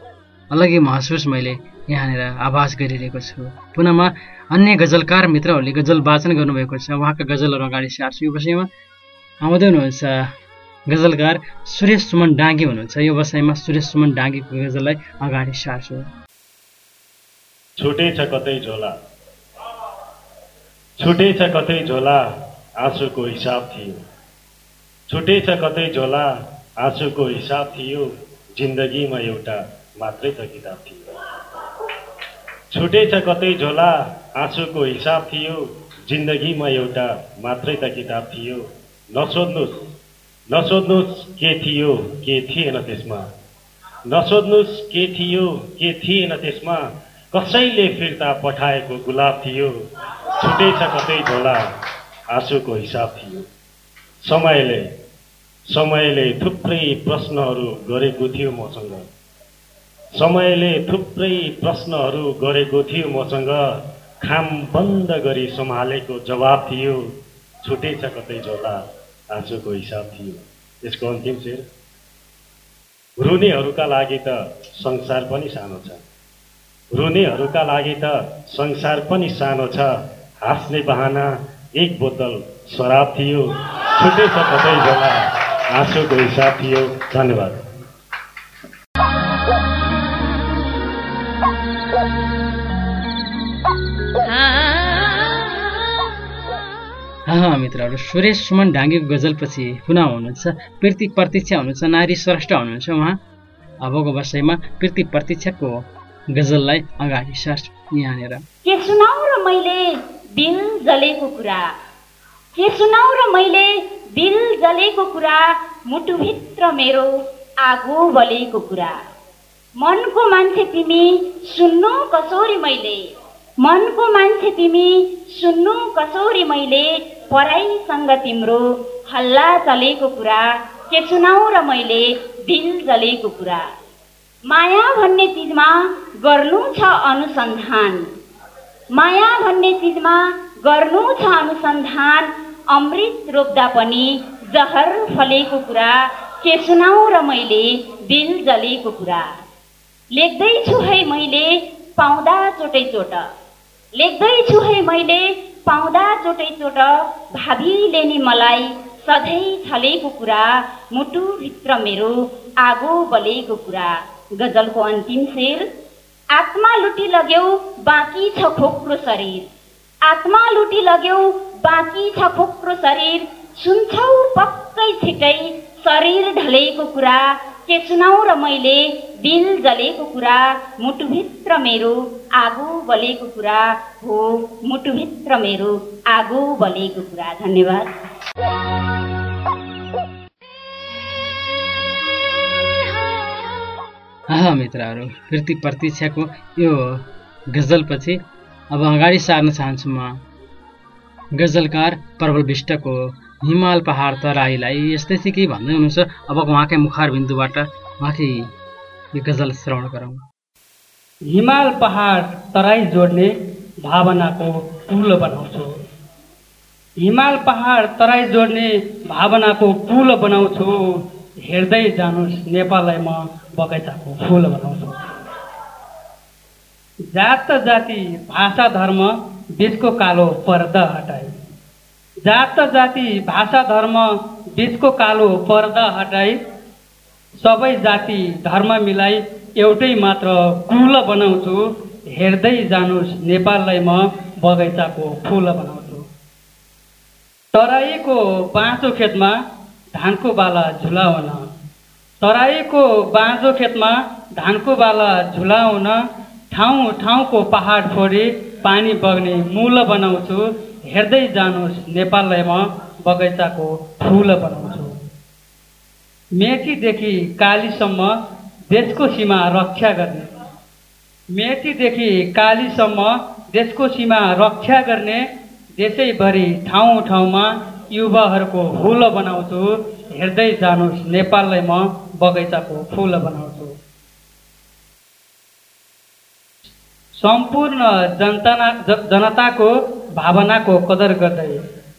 [SPEAKER 3] अलग्गै महसुस मैले यहाँनिर आभास गरिरहेको छु। पुनः म अन्य गजलकार मित्रहरूले गजल वाचन गर्नुभएको छ। उहाँका गजलहरू अगाडि सार्छु। यो विषयमा आउँदै हुनुहुन्छ गजलकार सुरेश सुमन डाँगी हुनुहुन्छ। यो वसाइमा सुरेश सुमन डाँगीको गजललाई अगाडि सार्छु।
[SPEAKER 15] छुटेछ कतै झोला। छुटेछ कतै झोला आँसुको हिसाब थियो। छुटेछ कतै झोला आँसुको हिसाब थियो जिन्दगीमा एउटा। मात्रै त किताब थियो। छुटेछ कतै झोला आँसुको हिसाब थियो। जिन्दगीमा एउटा मात्रै त किताब थियो। नसोध्नुहोस् नसोध्नुहोस् के थियो के थिएन त्यसमा। नसोध्नुहोस् के थियो के थिएन त्यसमा। कसैले फिर्ता पठाएको गुलाब थियो। छुटेछ कतै झोला आँसुको हिसाब थियो। समयले समयले थुप्रै प्रश्नहरू गरेको थियो मसँग। समयले थुप्रै प्रश्नहरू गरेको थियो मसँग। खाम बन्द गरी सम्हालेको जवाब थियो छुटेछ कतै झोला आँसुको हिसाब थियो। यसको अन्तिम शेर। रुनेहरूका लागि त संसार पनि सानो छ। रुनेहरूका लागि त संसार पनि सानो छ। हाँस्ने बहाना एक बोतल शराब थियो। छुटेछ कतै झोला आँसुको हिसाब थियो। धन्यवाद।
[SPEAKER 3] हाँ मित्रहरू सुरेश सुमन ढाङ्गेको गजलपछि पुनः हुनुहुन्छ प्रीति प्रतीक्षा हुनुहुन्छ नारी श्रेष्ठ हुनुहुन्छ उहाँ। अबको विषयमा प्रीति प्रतीक्षाको गजललाई अगाडि सर्छ यहाँनिर।
[SPEAKER 16] के सुनाउ र मैले बिल जलेको कुरा? के सुनाउ र मैले बिल जलेको कुरा? मुटुभित्र मेरो आगो बलेको कुरा। मनको मान्छे तिमी सुन्नु कसोरी मैले? मनको मान्छे तिमी सुन्नु कसोरी मैले? पराईसँग तिम्रो हल्ला चलेको कुरा के सुनाउ र मैले दिल जलेको कुरा। माया भन्ने चिजमा गर्नु छ अनुसन्धान। माया भन्ने चिजमा गर्नु छ अनुसन्धान अमृत रोप्दा पनि जहर फलेको कुरा के सुनाउ र मैले दिल जलेको कुरा। लेख्दैछु है मैले पाउँदा चोटै चोट। लेख्दैछु है मैले पाउँदा चोटै चोट भावीले नि मलाई सधैँ छलेको कुरा मुटुभित्र मेरो आगो बलेको कुरा। गजलको अन्तिम शेर आत्मा लुटी लग्यौ बाँकी छ खोक्रो शरीर। आत्मा लुटी लग्यौ बाँकी छ खोक्रो शरीर। सुन्छौ पक्कै छिटै शरीर ढलेको कुरा के सुनाउ र मैले दिल जलेको कुरा मुटुभित्र मेरो आगो बलेको कुरा हो। मुटुभित्र मेरो आगो बलेको कुरा। धन्यवाद।
[SPEAKER 3] मित्रहरू कृति प्रतीक्षाको यो गजलपछि अब अगाडि सार्न चाहन्छु म। गजलकार प्रबल विष्टको हिमाल पहाड तराईलाई यस्तै चाहिँ भन्दै हुनुहुन्छ। अब उहाँकै मुखार बिन्दुबाट उहाँकै यो गजल श्रवण गरौँ।
[SPEAKER 10] हिमाल पहाड तराई जोड्ने भावनाको पुल बनाउँछु। हिमाल पहाड तराई जोड्ने भावनाको पुल बनाउँछु। हेर्दै जानुहोस् नेपाललाई म बगैँचाको फुल बनाउँछु। जात जाति भाषा धर्म बिचको कालो पर्दा हटाई जात जाति भाषा धर्म बिचको कालो पर्दा हटाई सबै जाति धर्म मिलाई एउटै मात्र कुल बनाउँछु। हेर्दै जानुहोस् नेपाललाई म बगैँचाको फुल बनाउँछु। तराईको बाँचो खेतमा धानको बाला झुलाउन। तराईको बाँझो खेतमा
[SPEAKER 15] धानको बाला झुलाउन। ठाउँ ठाउँको पहाड फोडी पानी बग्ने मूल बनाउँछु। हेर्दै जानुहोस् नेपाललाई म बगैँचाको फुल बनाउँछु मेचीदेखि कालीसम्म देशको सीमा रक्षा गर्ने। मेचीदेखि कालीसम्म देशको सीमा रक्षा गर्ने देशैभरि ठाउँ ठाउँमा युवाहरूको हुल बनाउँछु हेर्दै जानुहोस् नेपाललाई म बगैँचाको फुल बनाउँछु सम्पूर्ण जनता जनताको भावनाको कदर गर्दै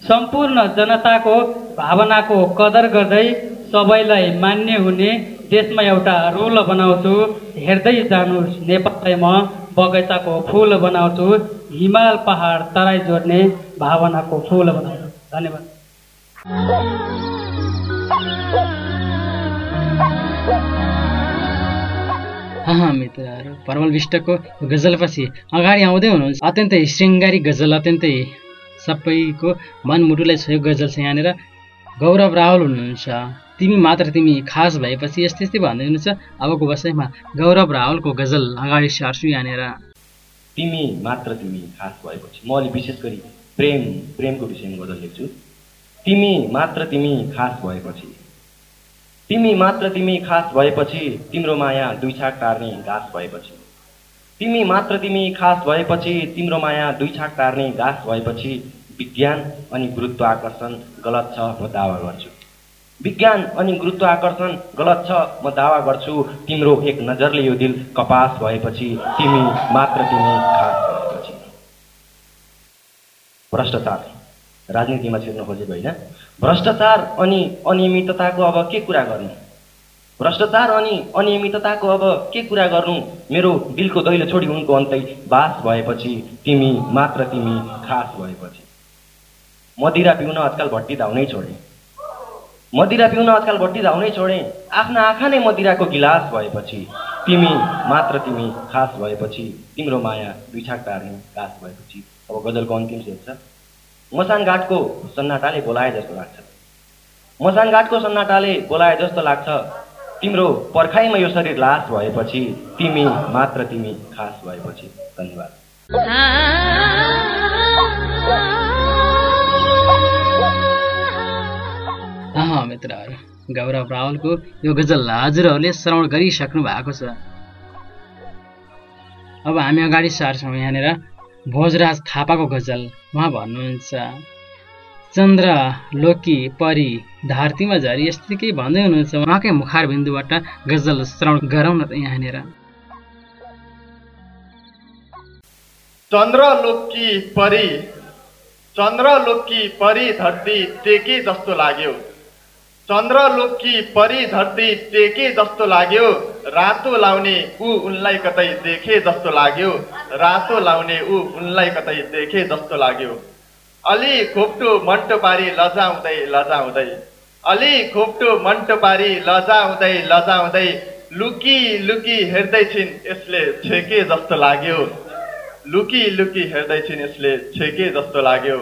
[SPEAKER 15] सम्पूर्ण जनताको भावनाको कदर गर्दै सबैलाई मान्य हुने देशमा एउटा रोल बनाउँछु। हेर्दै जानुहोस् नेपाललाई म बगैँचाको फुल बनाउँछु। हिमाल पहाड तराई जोड्ने भावनाको फुल बनाउँछु। धन्यवाद।
[SPEAKER 3] मित्रहरू परमल विष्टको गजलपछि अगाडि आउँदै हुनुहुन्छ। अत्यन्तै शृङ्गारी गजल अत्यन्तै सबैको मनमुटुलाई छोएको गजल छ यहाँनिर। गौरव रावल हुनुहुन्छ। तिमी मात्र तिमी खास भएपछि यस्तै यस्तै भन्दै हुनुहुन्छ। अबको बसाइमा गौरव रावलको गजल अगाडि सार्छु यहाँनिर।
[SPEAKER 17] तिमी मात्र तिमी खास भएपछि। म अलि विशेष गरी प्रेम प्रेमको विषयमा गजल लेख्छु। तिमी मात्र तिमी खास भएपछि। तिमी मात्र तिमी खास भएपछि तिम्रो माया दुई छाक टार्ने घाँस भएपछि। तिमी मात्र तिमी खास भएपछि तिम्रो माया दुई छाक टार्ने घाँस भएपछि विज्ञान अनि गुरुत्वाकर्षण गलत छ म दावा गर्छु। विज्ञान अनि गुरुत्वाकर्षण गलत छ म दावा गर्छु तिम्रो एक नजरले यो दिल कपास भएपछि तिमी मात्र तिमी खास भएपछि। भ्रष्टाचार राजनीतिमा छिर्न खोजेको होइन? भ्रष्टाचार अनि अनियमितताको अब के कुरा गर्नु? भ्रष्टाचार अनि अनियमितताको अब के कुरा गर्नु? मेरो दिलको दैलो छोडी उनको अन्तै बास भएपछि तिमी मात्र तिमी खास भएपछि। मदिरा पिउन आजकल भट्टी धाउनै छोडे। मदिरा पिउन आजकल भट्टी धाउनै छोडे। आफ्ना आँखा नै मदिराको गिलास भएपछि तिमी मात्र तिमी खास भएपछि तिम्रो माया दुई छाक टार्ने घाँस भएपछि। अब गजलको अन्तिम छ। मसान घाटको सन्नाटाले बोलाए जस्तो लाग्छ। मसान घाटको सन्नाटाले बोलाए जस्तो लाग्छ तिम्रो पर्खाइमा यो शरीर लास भएपछि तिमी मात्र तिमी खास भएपछि। धन्यवाद।
[SPEAKER 3] मित्रहरू गौरव रावलको यो गजल हजुरहरूले श्रवण गरिसक्नु भएको छ। अब हामी अगाडि सार्छौँ यहाँनिर भोजराज थापाको गजल उहाँ भन्नुहुन्छ चन्द्र लोकी परी धरतीमा झरी यस्तै केही भन्दै हुनुहुन्छ। उहाँकै मुखार बिन्दुबाट गजल श्रवण गरौँ न त यहाँनिर।
[SPEAKER 18] चन्द्रलोकी परी चन्द्रलोकी परी धरती टेके जस्तो लाग्यो। चन्द्रलोकी परी धरती टेके जस्तो लाग्यो। रातो लाउने ऊ उनलाई कतै देखे जस्तो लाग्यो। रातो लाउने ऊ उनलाई कतै देखे जस्तो लाग्यो। अलि खोप्टो मन्टो पारी लजाउँदै लजाउँदै अलि खोप्टो मन्टो पारी लजाउँदै लजाउँदै लुकी लुकी हेर्दैछिन् यसले छेके जस्तो लाग्यो। लुकी लुकी हेर्दैछिन् यसले छेके जस्तो लाग्यो।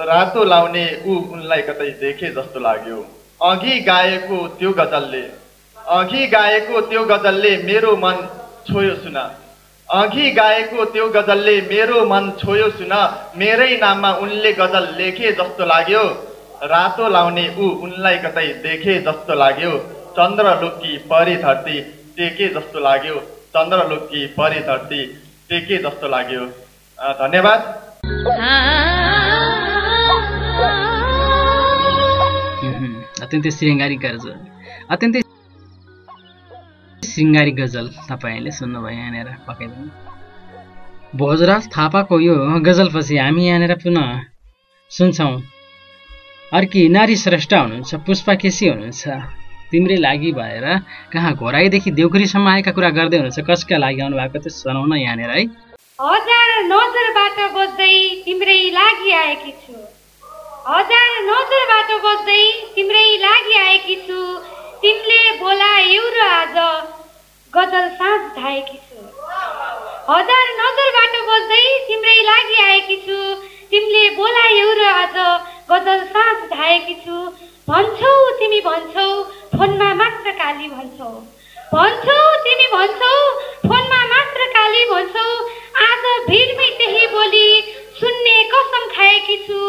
[SPEAKER 18] रातो लाउने ऊ उनलाई कतै देखे जस्तो लाग्यो। अघि गाएको त्यो गजलले अघि गाएको त्यो गजलले मेरो मन छोयो सुन। अघि गाएको त्यो गजलले मेरो मन छोयो सुन। मेरै नाममा उनले गजल लेखे जस्तो लाग्यो। रातो लाउने ऊ उनलाई कतै देखे जस्तो लाग्यो। चन्द्रलोकी परि धरती टेके जस्तो लाग्यो। चन्द्रलोकी परि धरती टेके जस्तो लाग्यो। धन्यवाद।
[SPEAKER 3] अत्यन्तै शृङ्गारी गजल अत्यन्तै शृङ्गारी गजल तपाईँहरूले सुन्नुभयो यहाँनिर पक्कै पनि भोजराज थापाको यो गजलपछि हामी यहाँनिर पुनः सुन्छौँ। अर्की नारी श्रेष्ठ हुनुहुन्छ पुष्पा केसी हुनुहुन्छ। तिम्रै लागि भएर कहाँ घोराइदेखि देउखुरीसम्म आएका कुरा गर्दै हुनुहुन्छ। कसका लागि आउनु भएको त्यो सुनाउन यहाँनिर है।
[SPEAKER 19] हजार नजरबाट बज्दै तिम्रै लागि आएकी छु। हजार नजरबाट बज्दै तिम्रै लागि आएकी छु। तिमीले बोलायौ र आज। गजल साँझ धाएकी छु। हजार नजरबाट बज्दै तिम्रै लागि आएकी छु। तिमीले बोलायौ र आज। गजल साँझ धाएकी छु। भन्छौ तिमी भन्छौ फोनमा मात्र काली भन्छौ। भन्छौ तिमी भन्छौ फोनमा मात्र काली भन्छौ। आज भिडमै त्यही बोली। सुन्ने कसम खाएकी छु।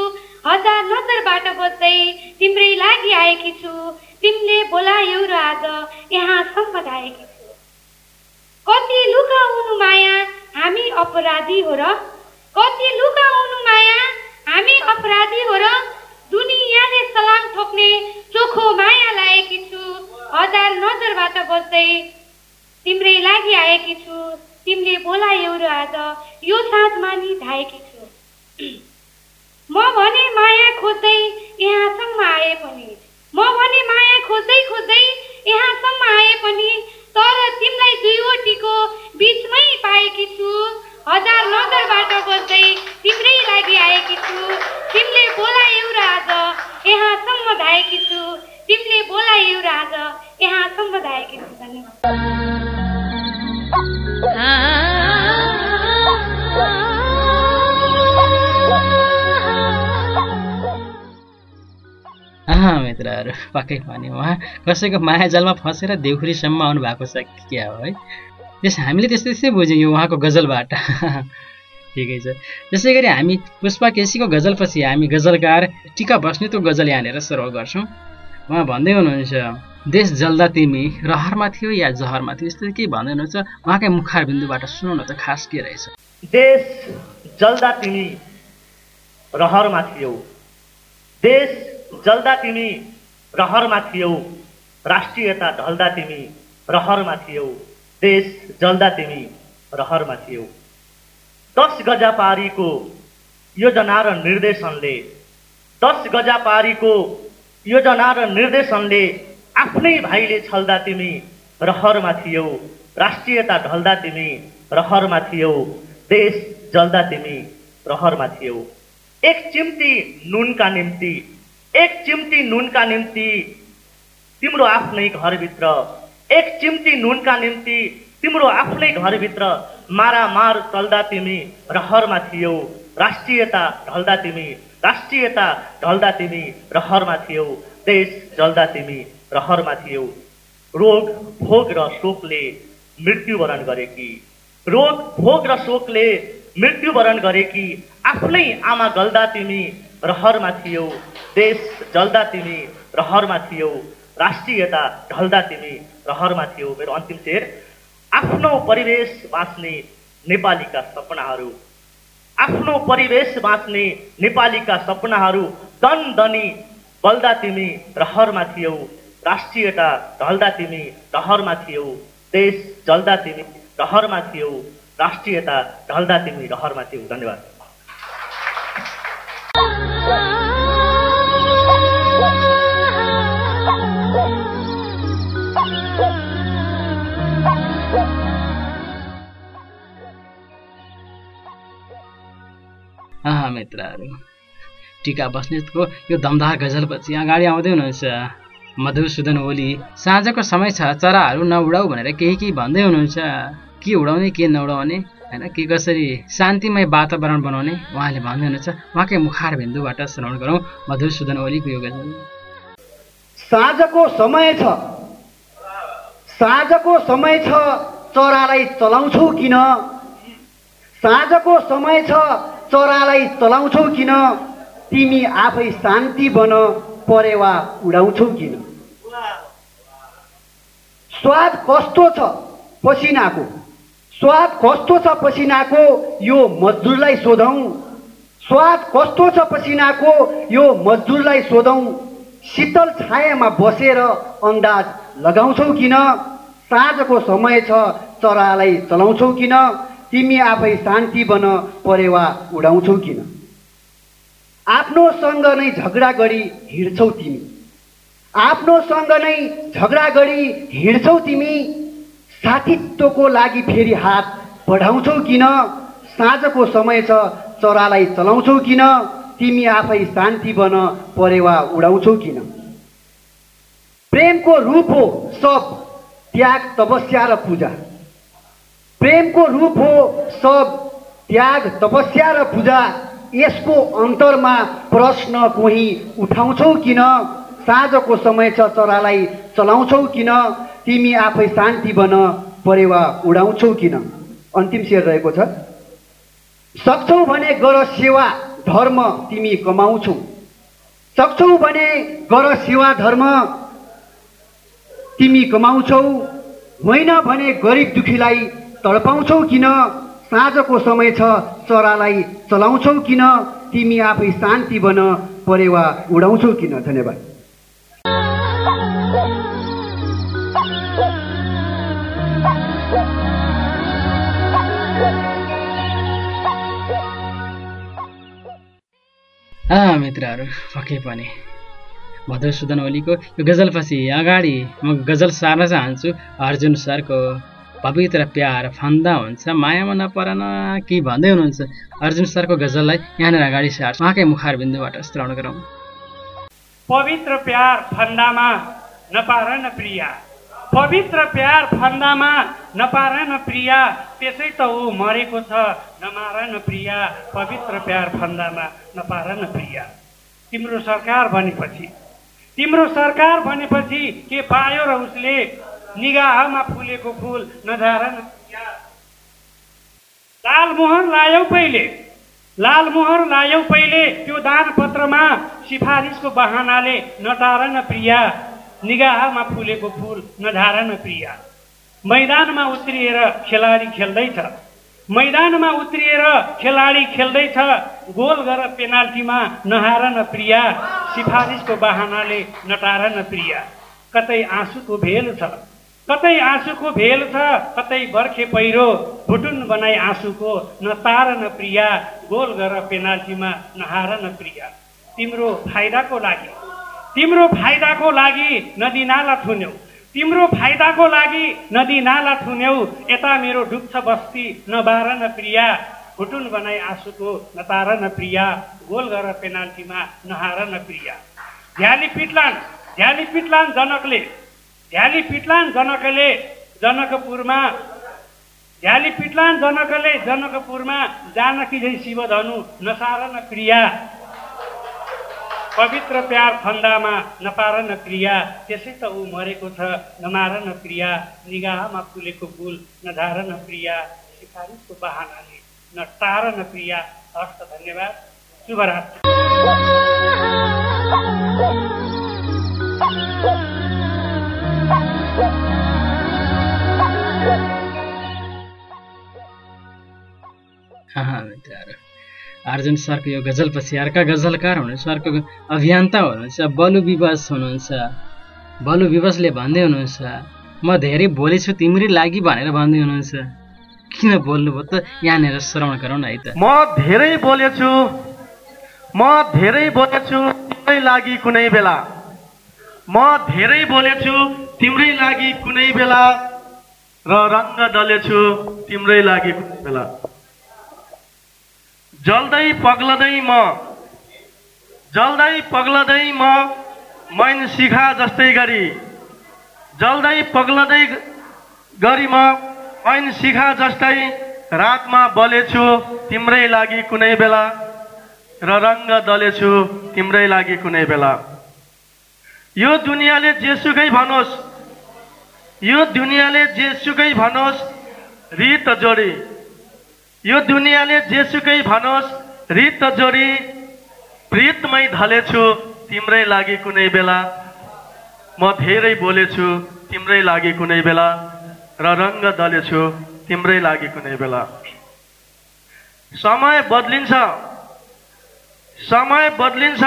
[SPEAKER 19] हजार नजरबाट बच्दै तिम्रै लागि आएकी छु। तिमीले बोलायौ र आज यहाँसम्म धाएकी छु। कति लुकाउनु माया हामी अपराधी हो र? कति लुकाउनु माया हामी अपराधी हो र? दुनियाँले सलाम ठोक्ने चोखो माया लाएकी छु। हजार नजरबाट बस्दै तिम्रै लागि आएकी छु। तिमीले बोलायौ र आज यो साँझमा नि धाएकी छु। म भने माया खोज्दै यहाँसम्म आए पनि। म भने माया खोज्दै खोज्दै यहाँसम्म आए पनि तर तिमीलाई दुईवटीको बिचमै पाएकी छु।
[SPEAKER 3] मित्रहरू पक्कै भने उहाँ कसैको मायाजालमा फसेर देउखुरीसम्म आउनु भएको छ क्या हो है? त्यस हामीले त्यस्तै त्यस्तै बुझ्यौँ यो उहाँको गजलबाट। ठिकै छ। त्यसै गरी हामी पुष्पा केसीको गजलपछि हामी गजलकार टिका बस्नेतको गजल यहाँनिर श्रवण गर्छौँ। उहाँ भन्दै हुनुहुन्छ देश जल्दा तिमी रहरमा थियो या जहरमा थियो? यस्तो के भन्दै हुनुहुन्छ? उहाँकै मुखार बिन्दुबाट सुनाउन त खास के रहेछ?
[SPEAKER 20] देश जल्दा तिमी रहरमा थियौ। देश जल्दा तिमी रहरमा थियौ। राष्ट्रियता ढल्दा तिमी रहरमा थियौ। देश जल्दा तिमी रहरमा थियौ। दस गजा पारीको योजना र निर्देशनले दस गजा पारीको योजना र निर्देशनले आफ्नै भाइले छल्दा तिमी रहरमा थियौ। राष्ट्रियता ढल्दा तिमी रहरमा थियौ। देश जल्दा तिमी रहरमा थियौ। एक चिम्टी नुनका निम्ति एक चिम्टी नुनका निम्ति तिम्रो आफ्नै घरभित्र एक चिम्टी नुनका निम्ति तिम्रो आफ्नै घरभित्र मारामार चल्दा तिमी रहरमा थियौ राष्ट्रियता ढल्दा तिमी राष्ट्रियता ढल्दा तिमी रहरमा थियौ देश जल्दा तिमी रहरमा थियौ। रोग भोग र शोकले मृत्युवरण गरेकी। रोग भोग र शोकले मृत्युवरण गरेकी। आफ्नै आमा गल्दा तिमी रहरमा थियौ। देश जल्दा तिमी रहरमा थियौ। राष्ट्रियता ढल्दा तिमी रहरमा थियौ। मेरो अन्तिम शेर आफ्नो परिवेश बाँच्ने नेपालीका सपनाहरू। आफ्नो परिवेश बाँच्ने नेपालीका सपनाहरू दन दनी बल्दा तिमी रहरमा थियौ। राष्ट्रियता ढल्दा तिमी रहरमा थियौ। देश जल्दा तिमी रहरमा थियौ। राष्ट्रियता ढल्दा तिमी रहरमा थियौ। धन्यवाद।
[SPEAKER 3] मित्रहरू टिका बस्नेतको यो दमदार गजलपछि अगाडि आउँदै हुनुहुन्छ मधुसूदन ओली। साँझको समय छ चराहरू नउडाउ भनेर केही केही भन्दै हुनुहुन्छ। के उडाउने के नउडाउने होइन? के कसरी शान्तिमय वातावरण बनाउने? उहाँले भन्दै हुनुहुन्छ उहाँकै मुखार बिन्दुबाट श्रवण गरौँ मधुसूदन ओलीको यो गजल।
[SPEAKER 4] साँझको समय छ। साँझको समय छ चरालाई चलाउँछौ किन? साँझको समय छ चरालाई चलाउँछौ किन? तिमी आफै शान्ति बन परेवा उडाउँछौ किन? स्वाद कस्तो छ पसिनाको? स्वाद कस्तो छ पसिनाको? यो मजदुरलाई सोधौँ। स्वाद कस्तो छ पसिनाको? यो मजदुरलाई सोधौँ। शीतल छायामा बसेर अन्दाज लगाउँछौ किन? साँझको समय छ चरालाई चलाउँछौ किन? तिमी आफै शान्ति बन परेवा उडाउँछौ किन? आफ्नोसँग नै झगडा गरी हिँड्छौ तिमी। आफ्नोसँग नै झगडा गरी हिँड्छौ तिमी साथीत्वको लागि फेरि हात बढाउँछौ किन? साँझको समय छ चरालाई चलाउँछौ किन? तिमी आफै शान्ति बन परेवा उडाउँछौ किन? प्रेमको रूप हो सब त्याग तपस्या र पूजा। प्रेमको रूप हो सब त्याग तपस्या र पूजा यसको अन्तरमा प्रश्न कोही उठाउँछौ किन? साँझको समय छ चरालाई
[SPEAKER 21] चलाउँछौ किन? तिमी आफै शान्ति बन परेवा उडाउँछौ किन? अन्तिम शेर रहेको छ। सक्छौ भने गर सेवा धर्म तिमी कमाउँछौ। सक्छौ भने गर सेवा धर्म तिमी कमाउँछौ। होइन भने गरिब दुखीलाई तडपाउँछौ किन? साँझको समय छ चरालाई चलाउँछौ किन? तिमी आफै शान्ति बन परेवा उडाउँछौ किन? धन्यवाद।
[SPEAKER 3] अँ मित्रहरू पक्कै पनि। मधुसूदन ओलीको यो गजलपछि अगाडि म गजल सार्न चाहन्छु अर्जुन सरको पवित्र प्यार फन्दा हुन्छ मायामा नपरन कि भन्दै हुनुहुन्छ? अर्जुन सरको गजललाई यहाँनिर अगाडि सार्छ। उहाँकै मुखार बिन्दुबाट श्रवण गरौँ।
[SPEAKER 22] पवित्र प्यार फन्दामा नपार न प्रिया। पवित्र प्यार फन्दामा नपार न प्रिया। त्यसै त ऊ मरेको छ नमार न प्रिया। पवित्र प्यार फन्दामा नपार न प्रिया। तिम्रो सरकार भनेपछि तिम्रो सरकार भनेपछि के पायो र उसले? निगाहमा फुलेको फुल नझार न प्रिया लालमोहर लायौ पहिले। लालमोहर लायौ पहिले त्यो दान पत्रमा सिफारिसको बहानाले नटार न प्रिया। निगाहमा फुलेको फुल नझार न प्रिया। मैदानमा उत्रिएर खेलाडी खेल्दैछ। मैदानमा उत्रिएर खेलाडी खेल्दैछ। गोल गर पेनाल्टीमा नहार न प्रिया। सिफारिसको बहानाले नटार न प्रिया। कतै आँसुको भेल छ। कतै आँसुको भेल छ कतै बर्खे पहिरो। भुटुन बनाई आँसुको नतार न प्रिया। गोल गर पेनाल्टीमा नहार न प्रिया। तिम्रो फाइदाको लागि। तिम्रो फाइदाको लागि नदी नाला थुन्यौ। तिम्रो फाइदाको लागि नदी नाला थुन्यौ। यता मेरो डुब्छ बस्ती नबार न प्रिया। भुटुन बनाई आँसुको नतार न प्रिया। गोल गर पेनाल्टीमा नहार न प्रिया। झ्याली पिटलान झ्याली पिटलान जनकले झ्याली पिटलान जनकले जनकपुरमा। झ्याली पिटलान जनकले जनकपुरमा जानकी झै शिवधनु नसार न प्रिया पवित्र प्यार फन्दामा नपार न क्रिया। त्यसै त ऊ मरेको छ नमार न प्रिया निगाहमा फुलेको फुल नधार न प्रिया सिफारिसको बहानाले नटार न प्रिया हस्त धन्यवाद। शुभरात्री।
[SPEAKER 3] अर्जुन सरको यो गजलपछि अर्का गजलकार हुनुहुन्छ? अर्को अभियन्ता हुनुहुन्छ बलु विवश हुनुहुन्छ। बलु विवशले भन्दै हुनुहुन्छ म धेरै बोलेछु तिम्रै लागि भनेर भन्दै हुनुहुन्छ। किन बोल्नुभयो त? यहाँनिर श्रवण गरौँ न है त।
[SPEAKER 23] म धेरै बोलेछु म धेरै बोलेछु तिम्रै लागि कुनै बेला। म धेरै बोलेछु तिम्रै लागि कुनै बेला। र रङ्ग दलेछु तिम्रै लागि कुनै बेला। जल्दै पग्लदै म जल्दै पग्लदै म मैन शिखा जस्तै गरी जल्दै पग्लदै गरी म ऐन शिखा जस्तै रातमा बलेछु तिम्रै लागि कुनै बेला र रङ्ग दलेछु तिम्रै लागि कुनै बेला। यो दुनियाँले जेसुकै भनोस् यो दुनियाँले जेसुकै भनोस् रित जोडी। यो दुनियाँले जेसुकै भनोस् रित जोडी प्रितमै ढलेछु तिम्रै लागि कुनै बेला। म धेरै बोलेछु तिम्रै लागि कुनै बेला र रङ्ग दलेछु तिम्रै लागि कुनै बेला। समय बदलिन्छ। समय बदलिन्छ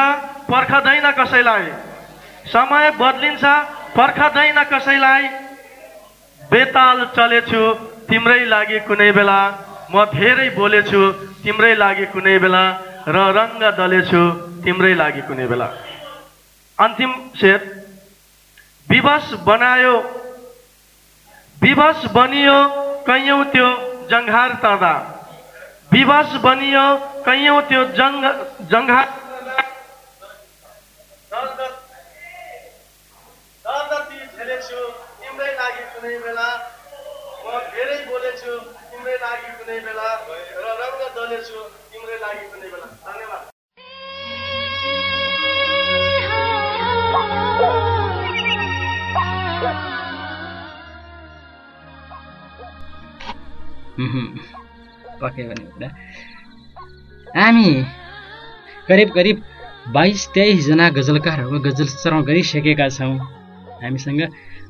[SPEAKER 23] पर्खँदैन कसैलाई। समय बदलिन्छ पर्खँदैन कसैलाई। बेताल चलेछु तिम्रै लागि कुनै बेला। म धेरै बोलेछु तिम्रै लागि कुनै बेला र रङ्ग दलेछु तिम्रै लागि कुनै बेला अन्तिम शेर विवश बनायो विवश बनियो कैयौँ त्यो जङ्घार तर्दा विवश बनियो कैयौँ त्यो जङ्ग जङ्घार तिम्रै लागि कुनै बेला म धेरै बोलेछु तिम्रै लागि कुनै बेला र रङ्ग दलेछु तिम्रै लागि कुनै बेला। धन्यवाद।
[SPEAKER 3] पक्कै भन्ने हामी करिब करिब बाइस तेइसजना गजलकारहरूको गजल श्रम गरिसकेका छौँ। हामीसँग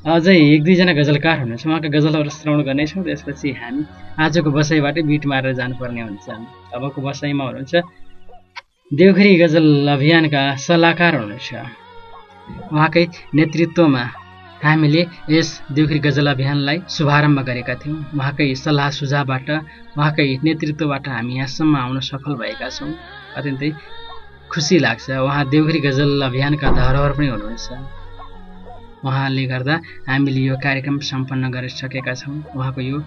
[SPEAKER 3] अझै एक दुईजना गजलकार हुनुहुन्छ। उहाँका गजलहरू श्रवण गर्नेछौँ त्यसपछि हामी आजको बसाइबाटै बिट मारेर जानुपर्ने हुन्छ। अबको बसाइमा हुनुहुन्छ देउखरी गजल अभियानका सल्लाहकार हुनुहुन्छ। उहाँकै नेतृत्वमा हामीले यस देउखरी गजल अभियानलाई शुभारम्भ गरेका थियौँ। उहाँकै सल्लाह सुझावबाट उहाँकै नेतृत्वबाट हामी यहाँसम्म आउन सफल भएका छौँ। अत्यन्तै खुसी लाग्छ। उहाँ देउखरी गजल अभियानका धरोहर पनि हुनुहुन्छ। उहाँले गर्दा हामीले यो कार्यक्रम सम्पन्न गरिसकेका छौँ। उहाँको यो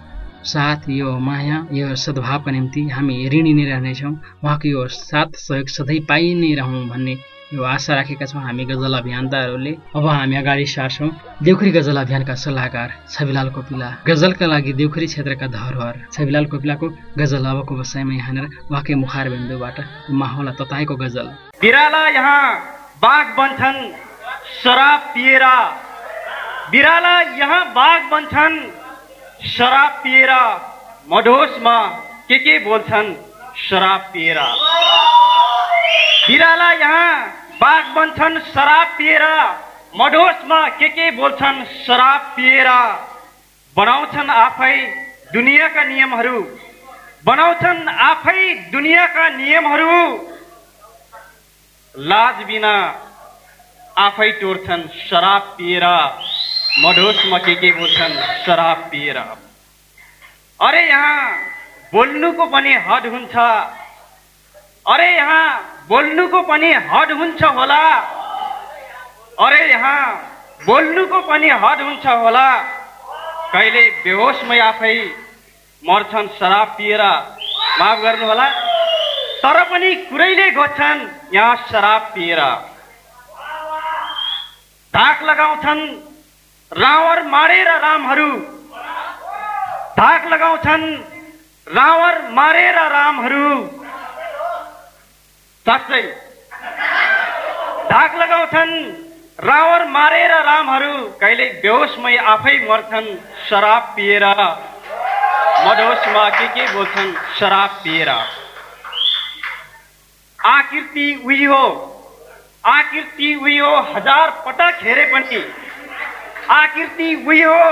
[SPEAKER 3] साथ यो माया यो सद्भावका निम्ति हामी ऋणी नै रहनेछौँ। उहाँको यो साथ सहयोग सधैँ पाइ नै रहौँ भन्ने यो आशा राखेका छौँ। हामी गजल अभियन्ताहरूले अब हामी अगाडि सार्छौँ। देउखरी गजल अभियानका सल्लाहकार छविलाल कोपिला। गजलका लागि देउखरी क्षेत्रका धरोहर छविलाल कोपिलाको गजल अबको बसाइमा यहाँनिर उहाँकै मुखार बिन्दुबाट माहौललाई तताएको गजल।
[SPEAKER 24] बिराला यहाँ बाघ बन्छन् शराब पिएर बिराला यहाँ बाघ बन्छन्। शराब पिएर मधोसमा के के बोल्छन् शराब पिएर। बिराला यहाँ बाघ बन्छन् शराब पिएर मधोसमा के के बोल्छन् शराब पिएर। बनाउँछन् आफै दुनियाँका नियमहरू। बनाउँछन् आफै दुनियाँका नियमहरू। लाज बिना आफै टोर्छन् शराब पिएर। मधोसमा के के बोल्छन् शराब पिएर अरे यहाँ बोल्नुको पनि हद हुन्छ। अरे यहाँ बोल्नुको पनि हद हुन्छ होला। अरे यहाँ बोल्नुको पनि हद हुन्छ होला। कहिले बेहोसमै आफै मर्छन् शराब पिएर माफ गर्नुहोला तर पनि कुरैले घोज्छन् यहाँ शराब पिएर। धाक लगाउँछन् रावण मारेर रामहरू धाक लगाउँछन्। रावण मारेर रामहरू। साँच्चै। धाक लगाउँछन्। रावण मारेर रामहरू कहिले बेहोसमै आफै मर्छन् शराब पिएर। मधोसमा के के बोल्छन् शराब पिएर। आकृति उही हो। आकृति उही हो। हजार पटक हेरे पनि आकृति उही हो।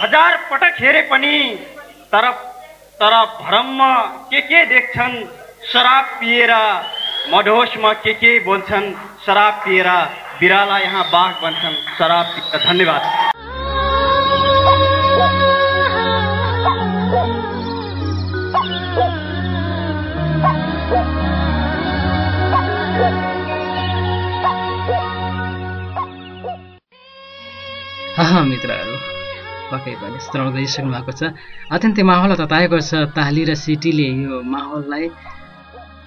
[SPEAKER 24] हजार पटक हेरे पनि तर तर भ्रममा के के देख्छन्? शराब पिएर मधोसमा के के बोल्छन्? शराब पिएर बिराला यहाँ बाघ बन्छन्। शराब धन्यवाद।
[SPEAKER 3] मित्रहरू। पक्कै पनि श्रवण गरिसक्नु भएको छ। अत्यन्तै माहौल तताएको छ। ताली र सिटीले यो माहौललाई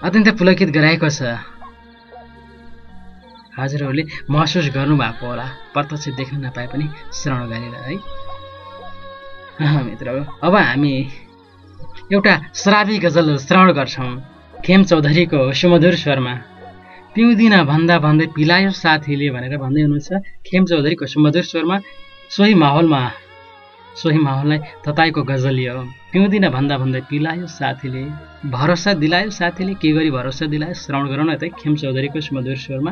[SPEAKER 3] अत्यन्तै पुलकित गराएको छ। हजुरहरूले महसुस गर्नुभएको होला। प्रत्यक्ष देख्न नपाए पनि श्रवण गरेर है। मित्रहरू अब हामी एउटा श्रावी गजल श्रवण गर्छौँ। खेम चौधरीको सुमधुर स्वरमा। पिउँदिन भन्दा भन्दै पिलायो साथीले भनेर भन्दै हुनुहुन्छ खेम चौधरीको सुमधुर स्वरमा सोही माहौलमा सोही माहौललाई तताएको गजली हो। पिउँदिन भन्दा भन्दै पिलायो साथीले भरोसा दिलायो साथीले के गरी भरोसा दिलायो श्रवण गरौँ न त खेम चौधरीको सुमधुर स्वरमा।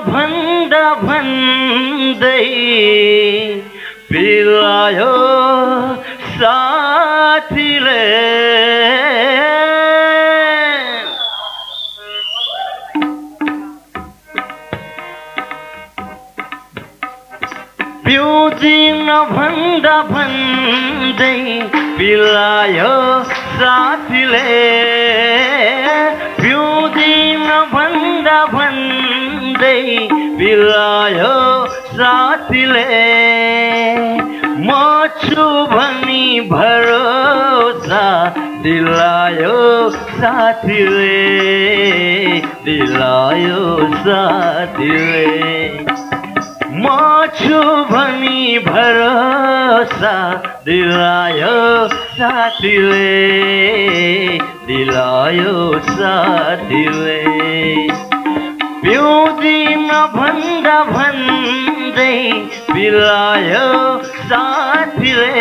[SPEAKER 14] भन्दा भन्दै भन्दा भन्दै पिलायो साथीले। पिउँदिन भन्दा भन्दै पिलायो साथीले। म छु भनी भरोसा दिलायो साथीले। दिलायो साथीले। म छु भनी भरोसा दिलायो साथीले। दिलायो साथीले। पिउँदिन भन्दा भन्दै पिलायो साथीले।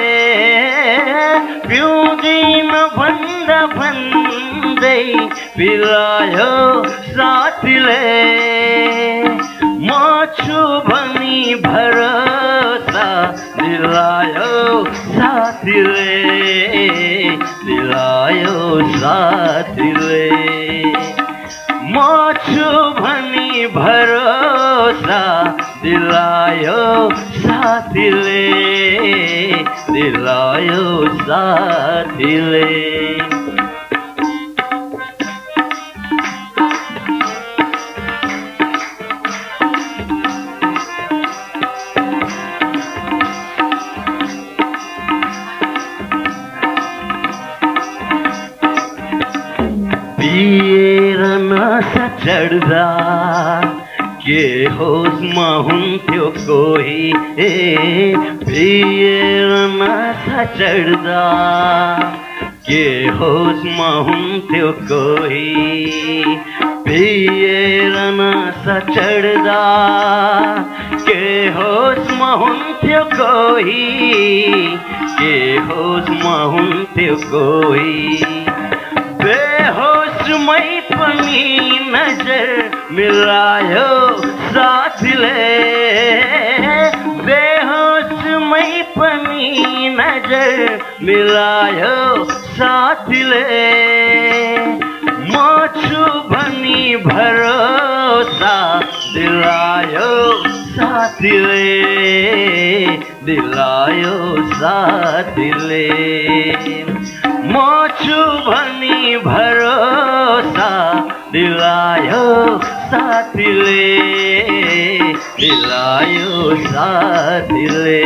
[SPEAKER 14] पिउँदिन भन्दा भन्दै पिलायो साथीले। म छु भनी भरोसा दिलायो साथीले दिलायो साथीले। म छु भनी भरोसा दिलायो साथीले दिलायो साथीले। चढ्दा, के होसमा हुन्थ्यो कोही ए नसा चढ्दा, के होसमा हुन्थ्यो कोही पिएर नसा चढ्दा, के होसमा हुन्थ्यो कोही के होसमा हुन्थ्यो कोही बेहोसमै पनि नजर मिलायो साथीले बेहोसमै पनि नजर मिलायो साथीले म छु भनी भरोसा दिलायो साथीले दिलायो साथीले म छु भनी भरोसा दिलायो साथीले दिलायो साथीले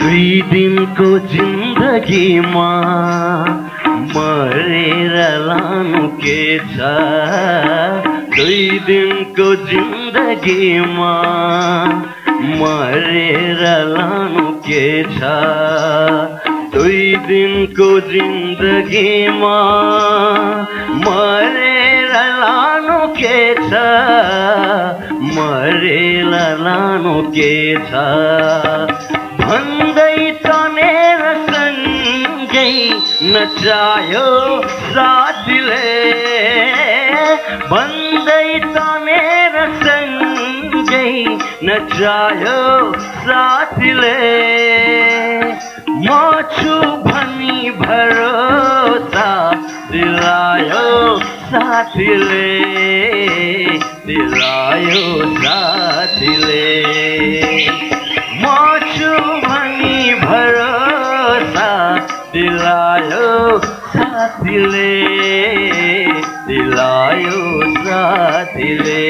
[SPEAKER 14] दुई दिनको जिन्दगीमा मरेर लानु के छ दुई दिनको जिन्दगीमा मरेर लानु के छ दुई दिनको जिन्दगीमा मरेर लानु के छ मरेर लानु के छ भन्दै तनेर सँगै नचायो साथीले। भन्दै तनेर सँगै नचायो साथीले। म छु भनी भरोसा दिलायो साथीले। दिलायो साथीले। म छु भनी भरोसा दिलायो साथीले दिलायो साथीले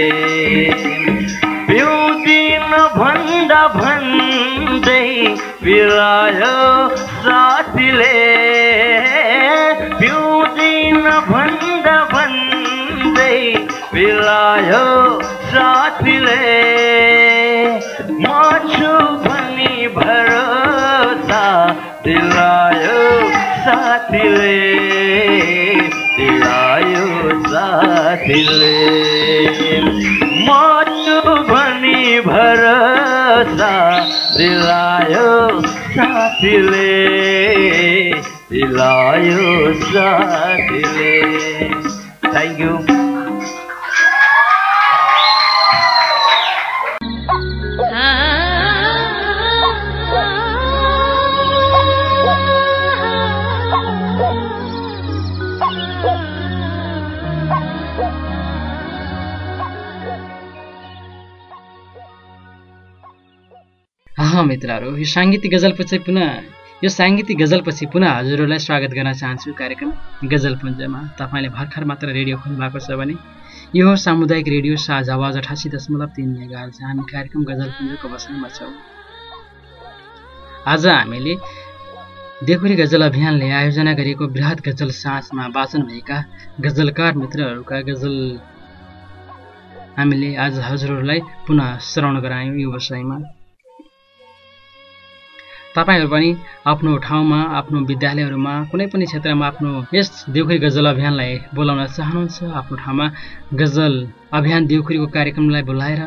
[SPEAKER 14] पिउँदिन भन्दा भन्दै पिलायो साथीले पिउँदिन भन्दा भन्दै पिलायो साथीले दिलायो साथीले दिलायो साथीले। म छु भनी भरोसा दिलायो साथीले दिलायो साथीले। थ्याङ्क यू
[SPEAKER 3] मित्रहरू यो साङ्गीतिक गजलपछि पुनः यो साङ्गीतिक गजलपछि पुनः हजुरहरूलाई स्वागत गर्न चाहन्छु कार्यक्रम गजलपुञ्जमा तपाईँले भर्खर मात्र रेडियो खोल्नु भएको छ भने यो हो सामुदायिक रेडियो साझा आवाज अठासी दशमलव तिन मेगा हामी कार्यक्रम गजलपुञ्जको बसाइमा छौँ। आज हामीले देवखुरी गजल अभियानले आयोजना गरेको बृहत गजल साँझमा वाचन भएका गजलकार मित्रहरूका गजल हामीले आज हजुरहरूलाई पुनः श्रवण गरायौँ यो विषयमा तपाईँहरू पनि आफ्नो ठाउँमा आफ्नो विद्यालयहरूमा कुनै पनि क्षेत्रमा आफ्नो यस देउखुरी गजल अभियानलाई बोलाउन चाहनुहुन्छ आफ्नो ठाउँमा गजल अभियान देउखुरीको कार्यक्रमलाई बोलाएर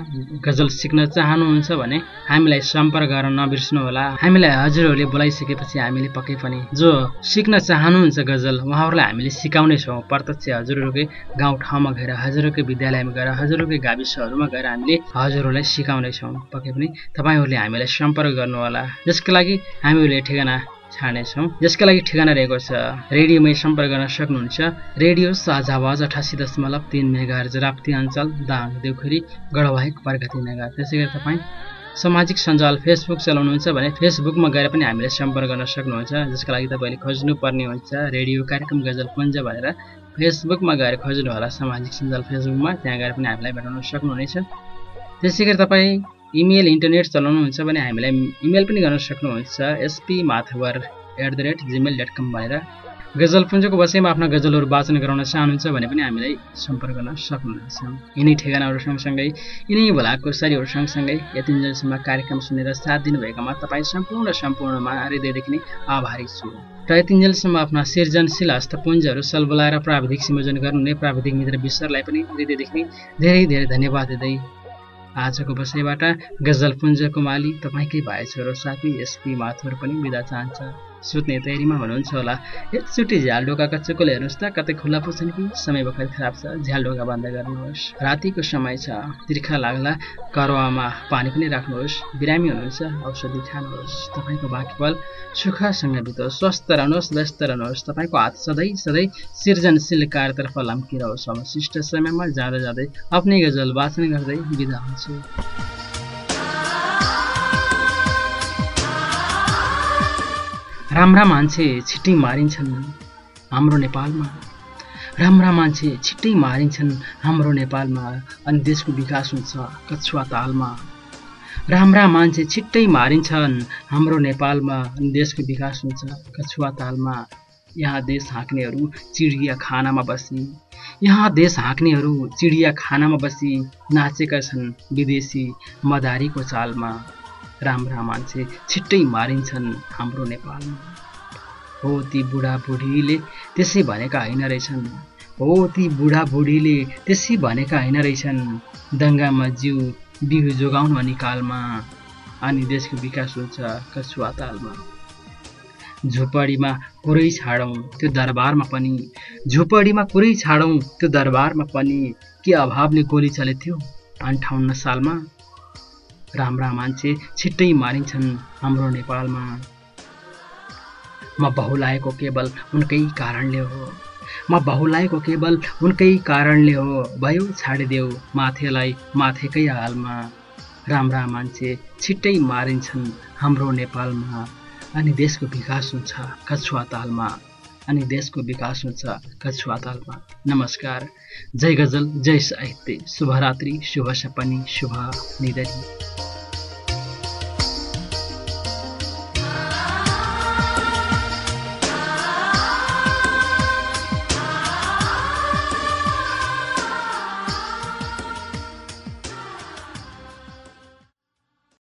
[SPEAKER 3] गजल सिक्न चाहनुहुन्छ भने हामीलाई सम्पर्क गर्न नबिर्स्नुहोला। हामीलाई हजुरहरूले बोलाइसकेपछि हामीले पक्कै पनि जो सिक्न चाहनुहुन्छ गजल उहाँहरूलाई हामीले सिकाउनेछौँ प्रत्यक्ष हजुरहरूकै गाउँ ठाउँमा गएर हजुरहरूकै विद्यालयमा गएर हजुरहरूकै गाविसहरूमा गएर हामीले हजुरहरूलाई सिकाउनेछौँ पक्कै पनि तपाईँहरूले हामीलाई सम्पर्क गर्नुहोला। जसको लागि हामीहरूले ठेगाना छाड्नेछौँ जसका लागि ठेगाना रहेको छ। रेडियोमै सम्पर्क गर्न सक्नुहुन्छ। रेडियो साझा आवाज अठासी दशमलव तिन मेगार राप्ती अञ्चल दाङ देउखुरी गढवाहेक प्रगति नगर त्यसै गरी तपाईँ सामाजिक सञ्जाल फेसबुक चलाउनुहुन्छ भने फेसबुकमा गएर पनि हामीलाई सम्पर्क गर्न सक्नुहुन्छ। जसका लागि तपाईँले खोज्नुपर्ने हुन्छ। रेडियो कार्यक्रम गजल पुञ्ज भनेर फेसबुकमा गएर खोज्नु होला सामाजिक सञ्जाल फेसबुकमा त्यहाँ गएर पनि हामीलाई भेटाउन सक्नुहुनेछ। त्यसै गरी तपाईँ इमेल इन्टरनेट चलाउनुहुन्छ भने हामीलाई इमेल पनि गर्न सक्नुहुन्छ। SP Mathbar at the rate Gmail dot com भनेर। गजलपुञ्जको बसैमा आफ्ना गजलहरू वाचन गराउन चाहनुहुन्छ भने पनि हामीलाई सम्पर्क गर्न सक्नुहुनेछ। यिनै ठेगानाहरू सँगसँगै यिनै भोलाको सरीहरू सँगसँगै यतिन्जेलसम्म कार्यक्रम सुनेर साथ दिनुभएकोमा तपाईँ सम्पूर्ण सम्पूर्णमा हृदयदेखि नै आभारी छु। र यतिन्जेलसम्म आफ्ना सृजनशील हस्तपुञ्जहरू सलबलाएर प्राविधिक संयोजन गर्नुहुने प्राविधिक मित्र विश्वलाई पनि हृदयदेखि नै धेरै धेरै धन्यवाद दिँदै आजको बसाइबाट गजलपुञ्जको माली तपाईँकै भाइ छोरो साथी एसपी माथुर पनि बिदा चाहन्छ। सुत्ने तयारीमा हुनुहुन्छ होला। एकचोटि झ्याल ढोकाका चुकोले हेर्नुहोस् त कतै खुल्ला पो छन् कि समय भर्खर खराब छ। झ्याल ढोका बन्द गर्नुहोस्। रातिको समय छ। तिर्खा लाग्ला करुवामा पानी पनि राख्नुहोस्। बिरामी हुनुहुन्छ औषधि खानुहोस्। तपाईँको बाँकी पल सुखसँग बितोस् स्वस्थ रहनुहोस् व्यस्त रहनुहोस्। तपाईँको हात सधैँ सधैँ सृजनशील कार्यतर्फ लम्किरहोस्। अवशिष्ट समयमा जाँदा जाँदै आफ्नै गजल वाचन गर्दै बिदा हुन्छु। राम्रा मान्छे छिट्टै मारिन्छन् हाम्रो नेपालमा। राम्रा मान्छे छिट्टै मारिन्छन् हाम्रो नेपालमा अनि देशको विकास हुन्छ कछुवा तालमा। राम्रा मान्छे छिट्टै मारिन्छन् हाम्रो नेपालमा अनि देशको विकास हुन्छ कछुवा तालमा। यहाँ देश हाँक्नेहरू चिडिया खानामा बसी। यहाँ देश हाँक्नेहरू चिडिया खानामा बसी नाचेका छन् विदेशी मदारीको चालमा। राम्रा मान्छे छिट्टै मारिन्छन् हाम्रो नेपालमा। हो ती बुढाबुढीले त्यसै भनेका होइन रहेछन्। हो ती बुढाबुढीले त्यसै भनेका होइन रहेछन्। दङ्गामा जिउ बिउ जोगाउनु अनि कालमा अनि देशको विकास हुन्छ कछुवा तालमा झुपडीमा कुरै छाडौँ त्यो दरबारमा पनि। झुपडीमा कुरै छाडौँ त्यो दरबारमा पनि। के अभावले गोली चलेथ्यो? अन्ठाउन्न सालमा राम्रा मान्छे छिट्टै मारिन्छन् हाम्रो नेपालमा। म बहुलाएको केवल उनकै कारणले हो। म बहुलाएको केवल उनकै कारणले हो। भयो छाडिदेऊ माथेलाई माथेकै हालमा। राम्रा मान्छे छिट्टै मारिन्छन् हाम्रो नेपालमा। अनि देशको विकास हुन्छ कछुवा तालमा। अनि देशको विकास हुन्छ कछुवा तालमा नमस्कार। जय गजल जय साहित्य। शुभरात्रि। शुभ सपनी शुभ निधरी